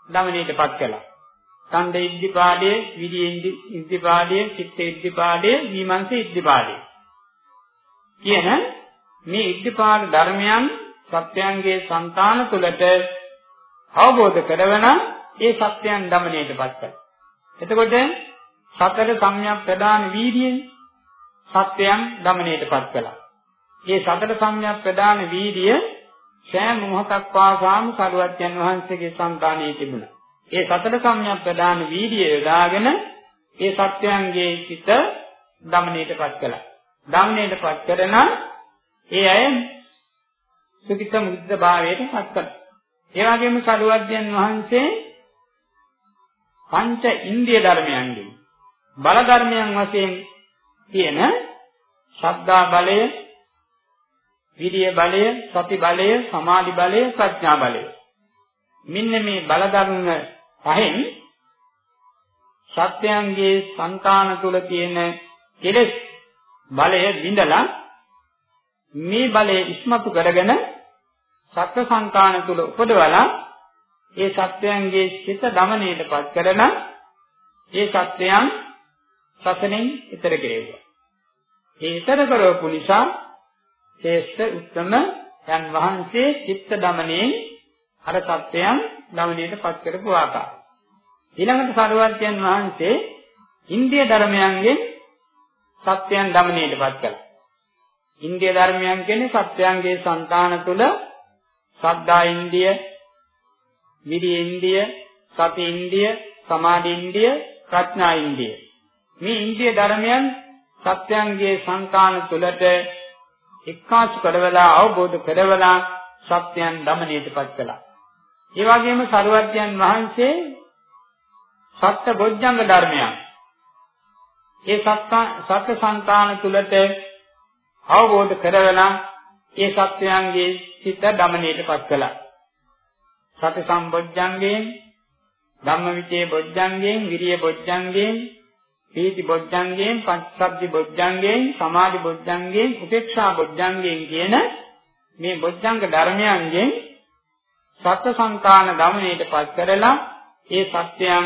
දමණයටපත් කළා. ඡන්ද ඉද්ධිපාදයේ, විරිය ඉද්ධිපාදයේ, චිත්ත ඉද්ධිපාදයේ, විමංශ ඉද්ධිපාදයේ කියන මේ ඉද්ධිපාද ධර්මයන් සත්‍යයන්ගේ సంతාන තුළට අවබෝධ කරවන ඒ සත්‍යයන් দমনයටපත් කරනවා. එතකොට සතර සම්‍යක් ප්‍රදාන වීර්යයෙන් සත්‍යයන් দমনයටපත් කළා. මේ සතර සම්‍යක් ප්‍රදාන වීර්ය සෑම මොහොතක් පාසාම සරුවත්යන් වහන්සේගේ సంతානයේ තිබුණා. ඒ සතර සම්‍යක් ප්‍රදාන වීර්ය යොදාගෙන ඒ සත්‍යයන්ගේ සිත দমনයටපත් කළා. দমনයටපත් කරන ඒ අය සුඛිත මුද්ද භාවයටපත් කළා. ඒ වගේම සරුවත්යන් වහන්සේ පංච ඉන්ද්‍රිය ධර්මයන්ගෙන් බල ධර්මයන් වශයෙන් තියෙන ශ්‍රද්ධා බලය, විරිය බලය, සති බලය, සමාධි බලය, ප්‍රඥා බලය. මෙන්න මේ බල ධර්ම පහෙන් සත්‍යයන්ගේ సంతාන තුල තියෙන කෙලෙස් බලය විඳලා මේ බලය ඉස්මතු කරගෙන සත්‍ය සංකාන තුල උපදවලා ඒ සත්‍යයන්ගේ සිත දමණයටපත් කරන ඒ සත්‍යයන් සසනෙන් ඈතර කෙරෙව්වා. ඒ ඈතර කරවපු නිසා ශ්‍රේෂ්ඨ උත්තම යන් වහන්සේ චිත්ත දමණයෙන් අර සත්‍යයන් දමණයටපත් කරපු ආකාරය. ඊළඟට සරුවත්යන් වහන්සේ ඉන්දිය ධර්මයන්ගෙන් සත්‍යයන් දමණයටපත් කළා. ඉන්දිය ධර්මයන් කියන්නේ සත්‍යයන්ගේ సంతාන තුල සද්ධා ඉන්දිය, විරිය ඉන්දිය, සති ඉන්දිය, සමාධි ඉන්දිය, ප්‍රඥා ඉන්දිය. මේ ඉන්දිය ධර්මයන් සත්‍යයන්ගේ සංකාන තුලට එක්කාසු කරවලා අවබෝධ කරවලා සත්‍යයන් දමණයටපත් කළා. ඒ වගේම සරුවත්යන් වහන්සේ සත්‍ය බොජ්ජංග ධර්මයන් ඒ සත්‍ය සංකාන තුලට අවබෝධ කරවලා ඒ සත්‍යයන්ගේ සිත දමණයටපත් කළා. සති සම්බොජ්ජංගයෙන් ධම්මවිචේ බොජ්ජංගයෙන් විරිය බොජ්ජංගයෙන් පීති බොජ්ජංගයෙන් පස්සබ්දි බොජ්ජංගයෙන් සමාධි බොජ්ජංගයෙන් උපේක්ෂා බොජ්ජංගයෙන් කියන මේ බොජ්ජංග ධර්මයන්ගෙන් සත්‍ය සංකාන දමණයටපත් කරලා ඒ සත්‍යයන්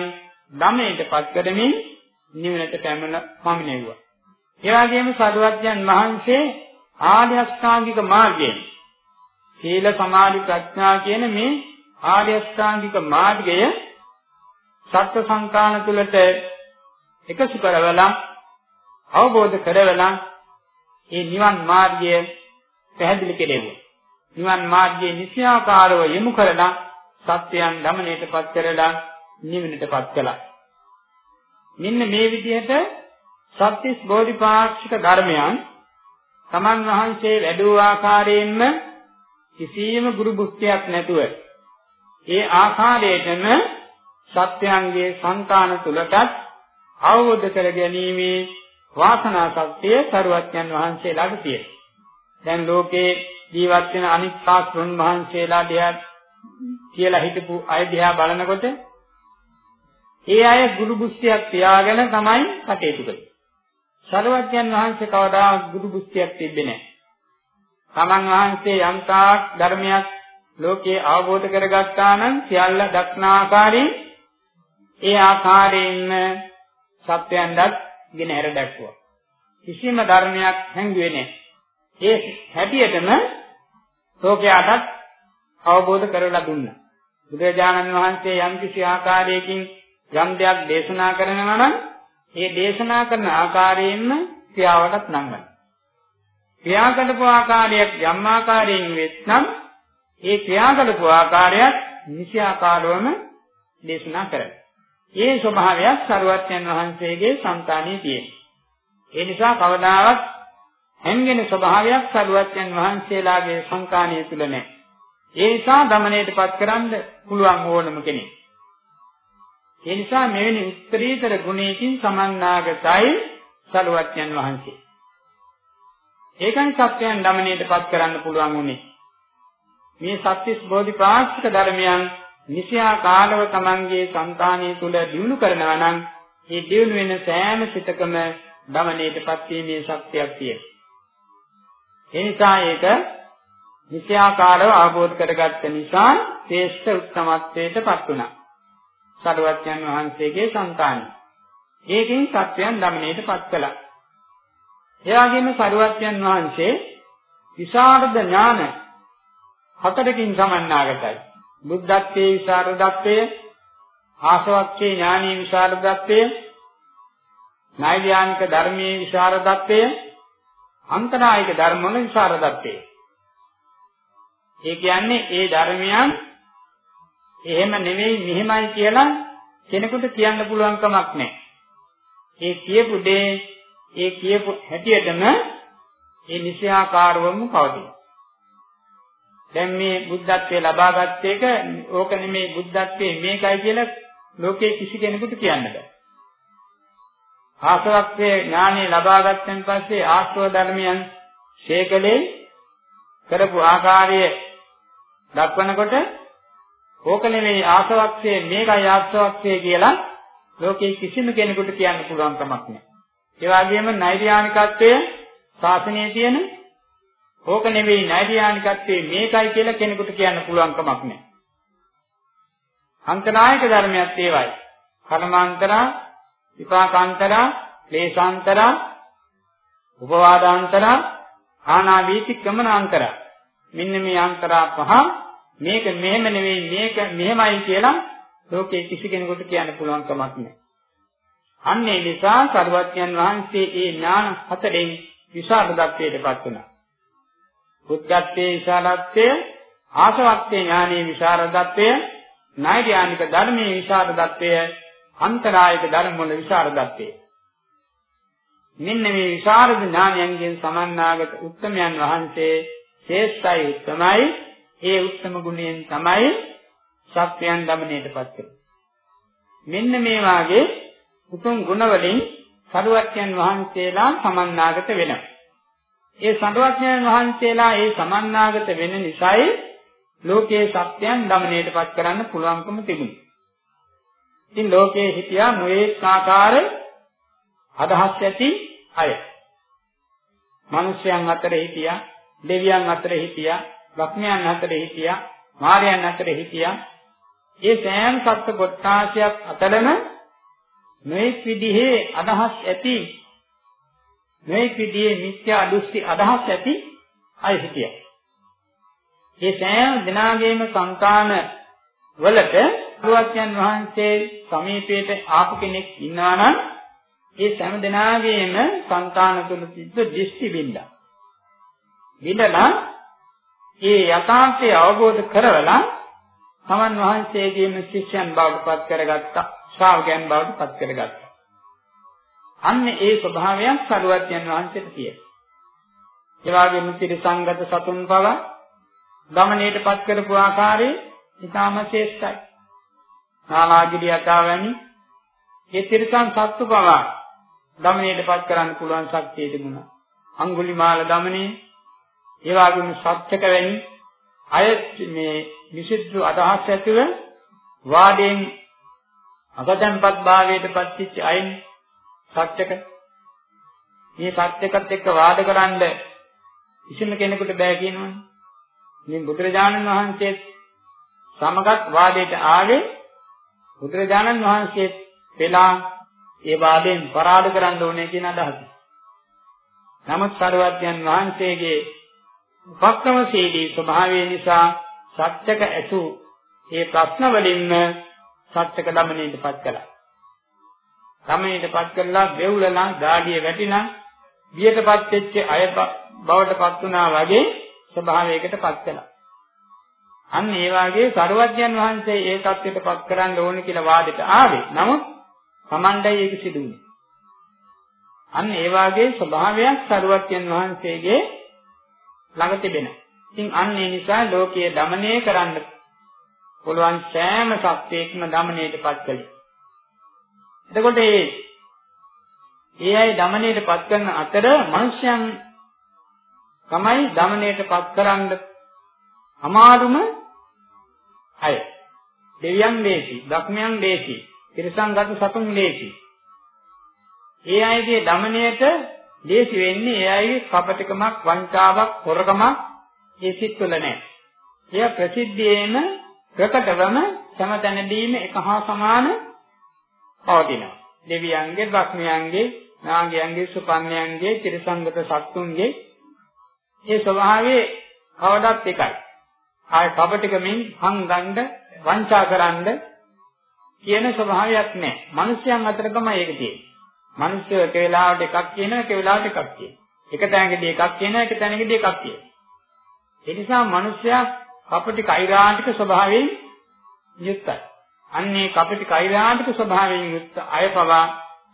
දමණයටපත් කරමින් නිවනට පැමිණ පමිනෙව්වා. ඒ වගේම සරුවත්යන් වහන්සේ ආර්ය අෂ්ටාංගික මාර්ගයෙන් සීල සමාධි ප්‍රඥා කියන මේ ආර්ය අෂ්ටාංගික මාර්ගය සත්‍ය සංකාන තුලට එකසු කරවලා අවබෝධ කරවලා ඒ නිවන් මාර්ගය පැහැදිලි කෙරෙව්වා. නිවන් මාර්ගයේ නිසියාකාරව යොමු කරලා සත්‍යයන් දමණයටපත් කරලා නිවනටපත් කළා. මෙන්න මේ විදිහට සත්‍තිස් බෝධිපාක්ෂික ධර්මයන් තමන් වහන්සේ වැඩූ ආකාරයෙන්ම කිසියම් ගුරු බුද්ධියක් නැතුව ඒ ආකාරයටම සත්‍යයන්ගේ సంతාන තුලටත් අවබෝධ කර ගැනීමේ වාසනා ශක්තිය සරුවත්යන් වහන්සේලාට තියෙනවා. දැන් ලෝකේ ජීවත් වෙන අනිත් ශාස්ත්‍රුන් වහන්සේලා දිහා කියලා හිටපු අය දිහා බලනකොට ඒ අය ගුරු බුද්ධියක් තියාගෙන තමයි කටයුතු කළේ. සරුවත්යන් වහන්සේ කවදාවත් ගුරු බුද්ධියක් තිබෙන්නේ නැහැ. තමන් වහන්සේ යම්තාක් ධර්මයක් ලෝකේ අවබෝධ කරගත්තා නම් සියල්ල දක්නා ආකාරයෙන් ඒ ආකාරයෙන්ම සත්‍යයන්වත් ගෙන හැර දැක්වුවා. කිසිම ධර්මයක් හැංගුවේ නැහැ. ඒ හැටියටම ලෝකයාටත් අවබෝධ කරලා දුන්නා. බුදුරජාණන් වහන්සේ යම් කිසි ආකාරයකින් යම් දෙයක් දේශනා කරනවා නම් ඒ දේශනා කරන ආකාරයෙන්ම ක්‍රියාවටත් නංවනවා. ක්‍රියා කරපු ආකාරයක් යම් ආකාරයෙන් වෙත්නම් ඒ ක්‍රියා කරපු ආකාරයක් නිසි ආකාරවම දේශනා කරනවා. මේ ස්වභාවයක් සරුවත්යන් වහන්සේගේ సంతානයේ තියෙනවා. ඒ නිසා කවදාවත් හැංගෙන ස්වභාවයක් සරුවත්යන් වහන්සේලාගේ සංකාණය තුල නැහැ. ඒ නිසා দমনයටපත් කරන්න පුළුවන් ඕනම කෙනෙක්. ඒ නිසා මෙවැනි උත්තරීතර ගුණයකින් සමන්නාගතයි සරුවත්යන් වහන්සේ. ඒකයි සත්‍යයන් দমনයටපත් කරන්න පුළුවන් උනේ. මේ සත්‍විස් බෝධිපාක්ෂික ධර්මයන් නිසියා කාලව තමන්ගේ సంతානිය තුල දිනු කරනවා නම් මේ දිනු වෙන සෑම සිතකම ධමණයටපත් වීමේ ශක්තියක් තියෙනවා. ඒ නිසා ඒක නිසියාකාරව ආબોධ කරගත්ත නිසා ශ්‍රේෂ්ඨ උත්තමත්වයටපත් වුණා. සරුවත්යන් වහන්සේගේ సంతානිය. ඒකෙන් සත්‍යයන් ධමණයටපත් කළා. ඒ වගේම සරුවත්යන් වහන්සේ විසරද ඥාන හතරකින් සමන්නාගතයි. බුද්ධත්වයේ විසරදත්වය, ආසවක්ඛේ ඥානීය විසරදත්වය, නෛර්යානික ධර්මයේ විසරදත්වය, අන්තරායික ධර්මවල විසරදත්වය. ඒ කියන්නේ ඒ ධර්මයන් එහෙම නෙවෙයි මෙහෙමයි කියලා කෙනෙකුට කියන්න පුළුවන් කමක් නැහැ. ඒ කියපු දේ ඒ කියපු හැටියටම ඒ නිශ්‍යාකාරවම පවතී. දැන් මේ බුද්ධත්වයේ ලබාගත් එක ඕක නෙමේ බුද්ධත්වයේ මේකයි කියලා ලෝකේ කිසි කෙනෙකුට කියන්න බෑ. ආසවක්ඛේ ඥානෙ ලබාගත්තන් පස්සේ ආශ්‍රව ධර්මයන් ශේකලේ කරපු ආකාරය දක්වනකොට ඕක නෙමෙයි ආසවක්ඛේ මේකයි ආශ්‍රවක්ඛේ කියලා ලෝකේ කිසිම කෙනෙකුට කියන්න පුළුවන් කමක් නැහැ. ඒ වගේම නෛර්යානිකත්වය ශාසනයේ තියෙන ඕක නෙවෙයි නෛර්යානිකත්වයේ මේකයි කියලා කෙනෙකුට කියන්න පුළුවන් කමක් නැහැ. අන්තනායක ධර්මයක් ඒවයි. කර්මාන්තරා, විපාකාන්තරා, ක්ලේශාන්තරා, උපවාදාන්තරා, ආනාවීති ක්‍රමනාන්තරා. මෙන්න මේ අන්තරා පහ මේක මෙහෙම නෙවෙයි මේක මෙහෙමයි කියලා ලෝකේ කිසි කෙනෙකුට කියන්න පුළුවන් කමක් නැහැ. අන්න ඒ නිසා සරුවත්යන් වහන්සේ මේ ඥාන හතරෙන් විශාල දක්වයටපත් වුණා. බුද්ධත්වයේ විශාලත්වය, ආසවක්තේ ඥානයේ විශාරදත්වය, නෛර්යානික ධර්මයේ විශාරදත්වය, අන්තරායික ධර්ම වල විශාරදත්වය. මෙන්න මේ විශාරද ඥානයන්ගෙන් සමන්නාගත උත්තමයන් වහන්සේ ශ්‍රේෂ්ඨයි උත්තමයි ඒ උත්තම ගුණයෙන් තමයි සත්‍යයන් දමණයටපත් කරන්නේ. මෙන්න මේ වාගේ උතුම් ගුණ වලින් සරුවත්යන් වහන්සේලා සමන්නාගත වෙනවා. ඒ සඬවඥයන් වහන්සේලා ඒ සමන්නාගත වෙන නිසායි ලෝකයේ සත්‍යයන් দমনයටපත් කරන්න පුළුවන්කම තිබුණේ. ඉතින් ලෝකයේ හිටියා නොඑක ආකාර අදහස් ඇති අය. මිනිසයන් අතර හිටියා, දෙවියන් අතර හිටියා, ලක්ෂ්මයන් අතර හිටියා, මාරයන් අතර හිටියා. ඒ සෑම සත්ත්ව කොටාසියක් අතරම නොඑක් විදිහේ අදහස් ඇති මේ විදිහේ මිත්‍යා දෘෂ්ටි අදහස් ඇති අය හිටියා. මේ සෑම දිනාගේම සංකාන වලට බුදුන් වහන්සේ සමීපයට ආපු කෙනෙක් ඉන්නවා නම් ඒ සෑම දිනාගේම සංකාන තුල තිබ්බ දෘෂ්ටි බින්දා. බින්දලා ඒ යථාර්ථය අවබෝධ කරවලා සමන් වහන්සේගේම ශිෂ්‍යයන් බවට පත් කරගත්තා ශ්‍රාවකයන් බවට පත් කරගත්තා අන්න ඒ ස්වභාවයන් සරුවත්යන් වහන්සේට තියෙනවා. ඒ වගේම ත්‍රිසංගත සතුන් පව ගමනේට පත් කරපු ආකාරයේ ඊටාම ශ්‍රේෂ්ඨයි. නාලාගිරිය යතාවැනි ඒ ත්‍රිසං සත්තු පව ගමනේට පත් කරන්න පුළුවන් ශක්තිය තිබුණා. අඟුලිමාල දමනේ ඒ වගේම සත්‍යක වැනි අය මේ විසුද්ධ අදහස් ඇතිව වාදයෙන් අගතන්පත් භාවයට පත්‍ච අයින් සත්‍යක මේ සත්‍යකත් එක්ක වාද කරන්න කිසිම කෙනෙකුට බෑ කියනවනේ මේ බුදුරජාණන් වහන්සේ සමගත් වාදයට ආවේ බුදුරජාණන් වහන්සේ වෙලා ඒ වාදයෙන් පරාද කරන්න ඕනේ කියන අදහස. නමුත් සරුවත්යන් වහන්සේගේ උපක්‍රමශීලී ස්වභාවය නිසා සත්‍යක ඇසු ඒ ප්‍රශ්න වලින්ම සත්‍යක දමණයටපත් කළා. සමයටපත් කරලා වෙව්ලලා දාඩිය වැටිලා බියටපත් වෙච්ච අය බවටපත් වුණා වගේ ස්වභාවයකටපත් කළා. අන්න ඒ වාගේ සරුවඥන් වහන්සේ ඒ தත්ත්වයටපත් කරන්න ඕනේ කියලා වාදෙට ආවේ. නමුත් Tamandai ඒක සිදු වුණේ. අන්න ඒ වාගේ ස්වභාවයක් සරුවඥන් වහන්සේගේ ළඟ තිබෙනවා. ඉතින් අන්න ඒ නිසා ලෝකයේ দমনය කරන්න පුළුවන් සෑම සත්‍යයක්ම দমনයටපත් කළේ. එතකොට මේ ඒ අය দমনයටපත් කරන අතර මිනිසයන් තමයි দমনයටපත් කරන්න අමාරුම අය. දෙවියන් දීසි, ධක්මයන් දීසි, ත්‍රිසංගත සතුන් දීසි. ඒ අයගේ দমনයට දීසි වෙන්නේ ඒ අයගේ කපටකමක්, වංචාවක්, හොරකමක් ඒ සිත්වල නැහැ. එය ප්‍රසිද්ධියේම ප්‍රකටවම සමතනදීම එක හා සමාන පවතිනවා. දෙවියන්ගේ, බ්‍රහ්මයන්ගේ, නාගයන්ගේ, සුපන්නයන්ගේ, ත්‍රිසංගත සත්තුන්ගේ ඒ ස්වභාවයේ කවදත් එකයි. ආය කපටිකමින් හංගන්න, වංචා කරන්න කියන ස්වභාවයක් නැහැ. මිනිස්යන් අතර තමයි ඒක තියෙන්නේ. මිනිස්සු එක වෙලාවට එකක් කියනවා, එක වෙලාවට එකක් කියනවා. එක තැනකදී එකක් කියනවා, එක තැනකදී එකක් කියනවා. ඒ නිසා මිනිස්සයා කපටි කෛරාන්තික ස්වභාවයෙන් යුක්තයි. අන්නේ කපටි කෛරාටික ස්වභාවයෙන් යුක්ත අයපවා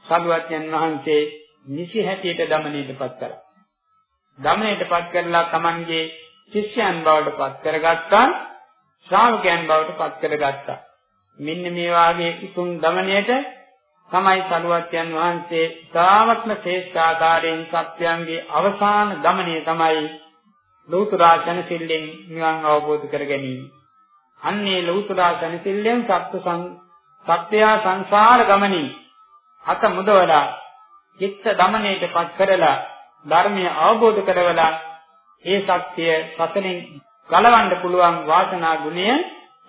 සාධුවත්යන් වහන්සේ නිසි හැටියට দমনයටපත් කළා. দমনයටපත් කරලා Tamange ශිෂ්‍යයන් බවට පත් කරගත්තා ශ්‍රාවකයන් බවට පත් කරගත්තා. මෙන්න මේ වාගේ උතුම් দমনයට තමයි සරුවත්යන් වහන්සේ සාවත්ම ශේෂ්ඨාකාරයෙන් සත්‍යයන්ගේ අවසාන দমনය තමයි ලෞතර ජනසිල්ලෙන් නිවන් අවබෝධ කර ගැනීම. අන්නේ ලෞතුරා සනසිල්ලෙන් සත්‍ය සත්‍ය සංසාර ගමනින් අත මුදවලා චිත්ත දමණයටපත් කරලා ධර්මය අවබෝධ කරවලා ඒ සත්‍ය සතරින් ගලවන්න පුළුවන් වාසනා ගුණය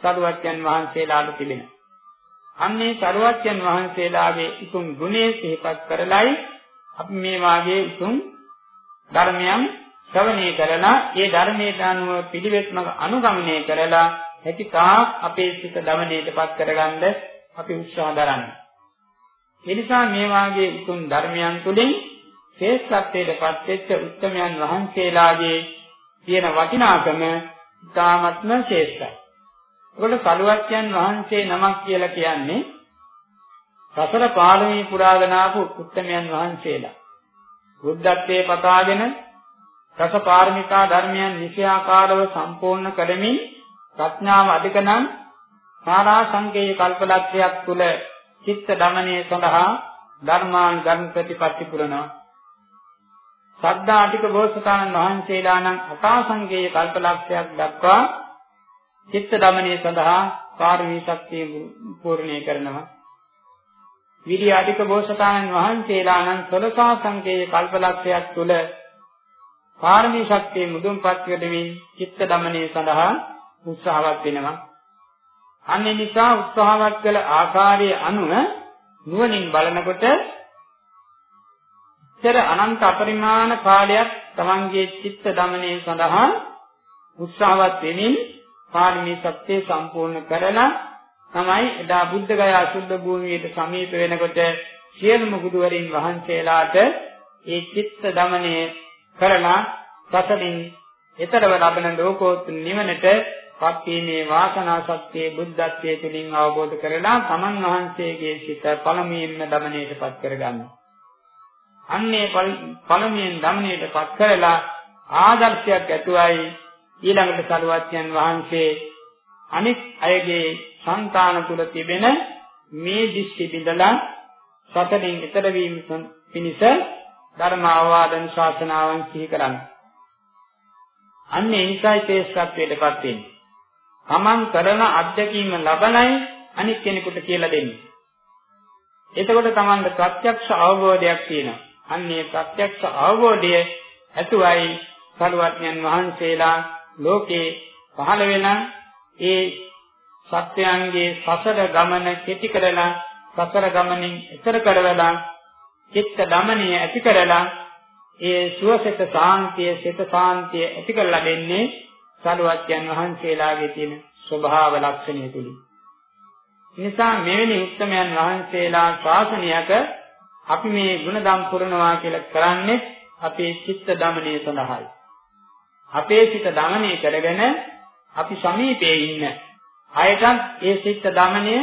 සරුවච්යන් වහන්සේලාට තිබෙනවා. අන්නේ සරුවච්යන් වහන්සේලාගේ උතුම් ගුණය සිහිපත් කරලයි අපි මේ වාගේ උතුම් ධර්මයන් ශ්‍රවණය කරලා ඒ ධර්මයට අනුව පිළිවෙත්ම අනුගමනය කරලා හැකි තාක් අපේ සිත දමණයටපත් කරගන්න අපි උත්සාහ දරන්නේ. ඒ නිසා මේ වාගේ උතුම් ධර්මයන් තුළින් ශ්‍රේෂ්ඨත්වයටපත් වෙච්ච උත්තමයන් වහන්සේලාගේ තියෙන වටිනාකම ඉතාමත්ම ශ්‍රේෂ්ඨයි. ඒකට සලුවච්යන් වහන්සේ නමක් කියලා කියන්නේ සසර පාරමී පුරාගෙන ආපු උත්තමයන් වහන්සේලා. බුද්ධත්වයේ පතාගෙන රස පාරමිතා ධර්මයන් නිසියාකාරව සම්පූර්ණ කරමින් ප්‍රඥාව අධිකනම් සාරා සංකේය කල්පලක්ෂයක් තුල චිත්ත දමනය සඳහා ධර්මාන් ධර්ම ප්‍රතිපත්ති පුරනවා. සද්ධාටික බෝසතාණන් වහන්සේලා නම් අකාසංකේය කල්පලක්ෂයක් දක්වා චිත්ත දමනය සඳහා පාරමී ශක්තිය පූර්ණේ කරනවා. විරි අධික බෝසතාණන් වහන්සේලා නම් සලසා සංකේය කල්පලක්ෂයක් තුල පාරමී ශක්තිය මුදුන්පත් කරමින් චිත්ත දමනය සඳහා උත්සාහවත් වෙනවා. අන්න නිසා උත්සාහවත් කළ ආකාරයේ අනුව නුවණින් බලනකොට ඉතර අනන්ත අපරිමාණ කාලයක් තමන්ගේ චිත්ත දමනය සඳහා උත්සාහවත් වෙමින් පාරමී සත්‍ය සම්පූර්ණ කරලා තමයි එදා බුද්ධ ගයා සුද්ධ භූමියට සමීප වෙනකොට සියලුම බුදුවරින් වහන්සේලාට ඒ චිත්ත දමනය කරලා සසලින් ඊතරව ලබන ලෝකෝත්තර නිවනට පත්වීමේ වාසනා සත්‍යයේ බුද්ධත්වයේ තුලින් අවබෝධ කරලා තමන් වහන්සේගේ සිත පළමුවෙන්ම දමණයටපත් කරගන්නවා. අන්නේ පළමුවෙන් දමණයටපත් කරලා ආදර්ශයක් ඇතුවයි ඊළඟට සරුවත්යන් වහන්සේ අනිත් අයගේ సంతාන තුල තිබෙන මේ දිස්ති බිඳලා සතරින් ඈතර වීම පිණිස ධර්ම අවවාදන ශාසනාවන් සිහි කරන්නේ. අන්නේ නිසයි තේස්ත්වයටපත් වෙන්නේ. තමන් කරන අත්දැකීම ලබනයි අනිත් කෙනෙකුට කියලා දෙන්නේ. එතකොට තමන්ට ප්‍රත්‍යක්ෂ අවබෝධයක් තියෙනවා. අන්නේ ප්‍රත්‍යක්ෂ අවබෝධය ඇතුවයි සරුවත්යන් වහන්සේලා ලෝකේ පහළ වෙන ඒ සත්‍යයන්ගේ සසර ගමන කෙටි කරලා සසර ගමනින් එතර කරවලා චිත්ත දමනය ඇති කරලා ඒ සුවසෙත සාන්තිය සිත සාන්තිය ඇති කරලා දෙන්නේ සරුවත්යන් වහන්සේලාගේ තියෙන ස්වභාව ලක්ෂණය තුලින්. නිසා මෙවැනි උත්තමයන් වහන්සේලා ශාසනයක අපි මේ ಗುಣදම් පුරනවා කියලා කරන්නේ අපේ චිත්ත දමනය සඳහායි. අපේ සිත දමනය කරගෙන අපි සමීපයේ ඉන්න අයටත් ඒ සිත දමනය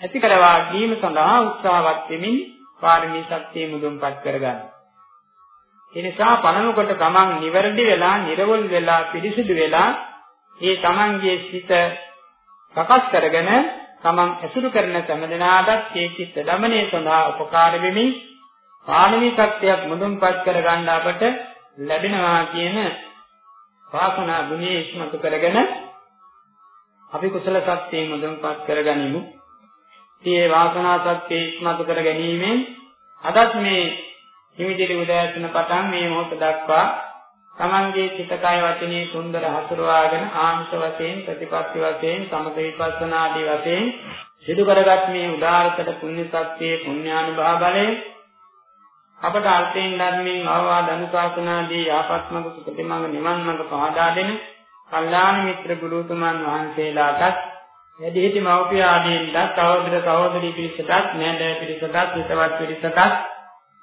ඇති කරවා ගැනීම සඳහා උත්සාහවත් වෙමින් පාරමී ශක්තිය මුදුන්පත් කරගන්න. ඒ නිසා පළමු කොට තමන් නිවැරදි වෙලා, නිර්වොල් වෙලා, පිරිසිදු වෙලා ඒ තමන්ගේ සිත සකස් කරගෙන තමන් ඇසුරු කරන සම්මදනාටත් ඒ චිත්ත දමනය සඳහා උපකාර වෙමින් පාරමී ශක්තියක් මුදුන්පත් කරගන්න අපට ලැබෙනවා කියන වාසනා ගුණය ඉස්මතු කරගෙන අපි කුසල ශක්තිය මුදුන්පත් කරගනිමු. මේ වාසනා ශක්තිය ඉස්මතු කර ගැනීමෙන් අදත් මේ හිමිදිරි උදෑසන පටන් මේ මොහොත දක්වා තමන්ගේ සිත කය වචනේ සුන්දර හසුරවාගෙන ආංශ වශයෙන් ප්‍රතිපත්ති වශයෙන් සමත විපස්සනා ආදී වශයෙන් සිදු කරගත් මේ උදාාරතර පුණ්‍ය සත්‍යයේ පුණ්‍යානුභව බලයෙන් අපට අර්ථයෙන් ධර්මයෙන් අවවාද අනුශාසනාදී යාපත්මක සුපතිමඟ නිවන් මඟ පහදා දෙන කල්යාණ මිත්‍ර ගුරුතුමන් වහන්සේලාටත් වැඩිහිටි මව්පිය ආදීන්ටත් සහෝදර සහෝදරී පිරිසටත් නෑදෑ පිරිසටත් හිතවත් පිරිසටත්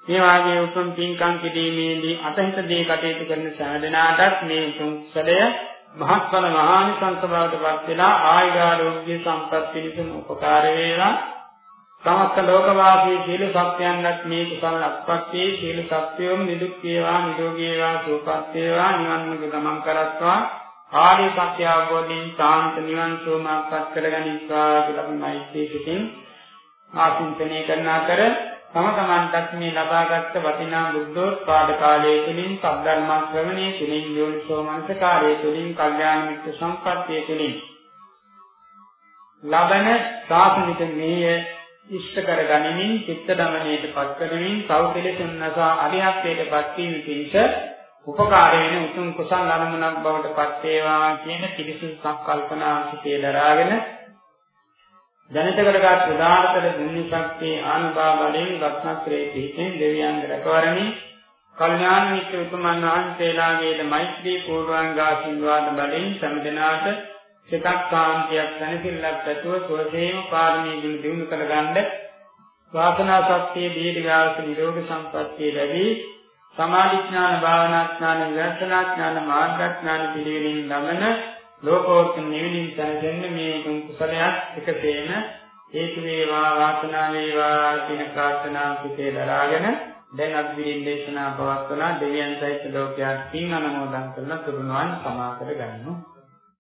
මේ වාගේ උතුම් පින්කම් කිරීමේදී අතහිත දේ කටයුතු කරන සෑම දෙනාටත් මේ සුන්සලය මහත්ඵල මහානිසංස බවට පත් වෙලා ආයුරෝග්‍ය සම්පත් පිණිසම උපකාර වේවා. සමස්ත ලෝකවාසී සීල සත්‍යයන්වත් මේ කුසල අත්පත්ති සීල සත්‍යෝම නිදුක් වේවා නිරෝගී වේවා සුවපත් වේවා. නිවන් මාර්ග ගමන් කරත්වා. ආදී සත්‍ය අවබෝධයෙන් සාන්ත නිවන් සෝමාපත් කරගනිත්වා කියලා අපි මෛත්‍රී සිතින් ආශිංසනය කරන අතර තම තමන්ටත් මේ ලබාගත් වටිනා බුද්ධෝත්පාද කාලයේ තුලින් සද්ධර්ම ශ්‍රවණයේ තුලින් යෝනිසෝ මනසකාරයේ තුලින් කල්යාණ මිත්‍ර සම්පත්තිය තුලින් ලබන සාසනික මේය ඉෂ්ට කර ගනිමින් චිත්ත දමණයට පත් කරමින් සෞඛලෙසුන් නසා අරිහත්ත්වයට පත් වීම පිණිස උපකාර වෙන උතුම් කුසල් අනුමනක් බවට පත් වේවා කියන පිළිසු සංකල්පනා සිටේ දරාගෙන ජනිත කරගත් උදාාරතර පුණ්‍ය ශක්තිය ආනුභාව බලයෙන් රත්නත්‍රයේ පිහිටෙන් දෙවියන් රැකවරණි. කල්යාණ මිත්‍ර උතුමන් වහන්සේලාගේද මෛත්‍රී පූර්වාංග ආශිර්වාද බලයෙන් සම්දෙනාට සිතක් කාන්තියක් දැනසිල්ලක් ඇතුව සෝසේම පාරමී ගුණ දිනු කරගන්න වාසනා ශක්තිය දීර්ඝාස නිරෝගී සම්පත්තිය ලැබී සමාධි ඥාන භාවනා ඥාන විදර්ශනා ඥාන මාර්ග ඥාන පිළිවෙලින් ළමන ලෝකෝත්තර නිවිලින් සැනසෙන්න මේ කුසලයක් එකතේන හේතු වේවා වාසනා වේවා කියන ප්‍රාර්ථනා පිටේ දරාගෙන දැන් අද්විදින් දේශනා පවත්වන දෙවියන් සහිත ලෝකයක් පින් අනුමෝදන් කරන තුරුණුවන් සමා කර ගන්නවා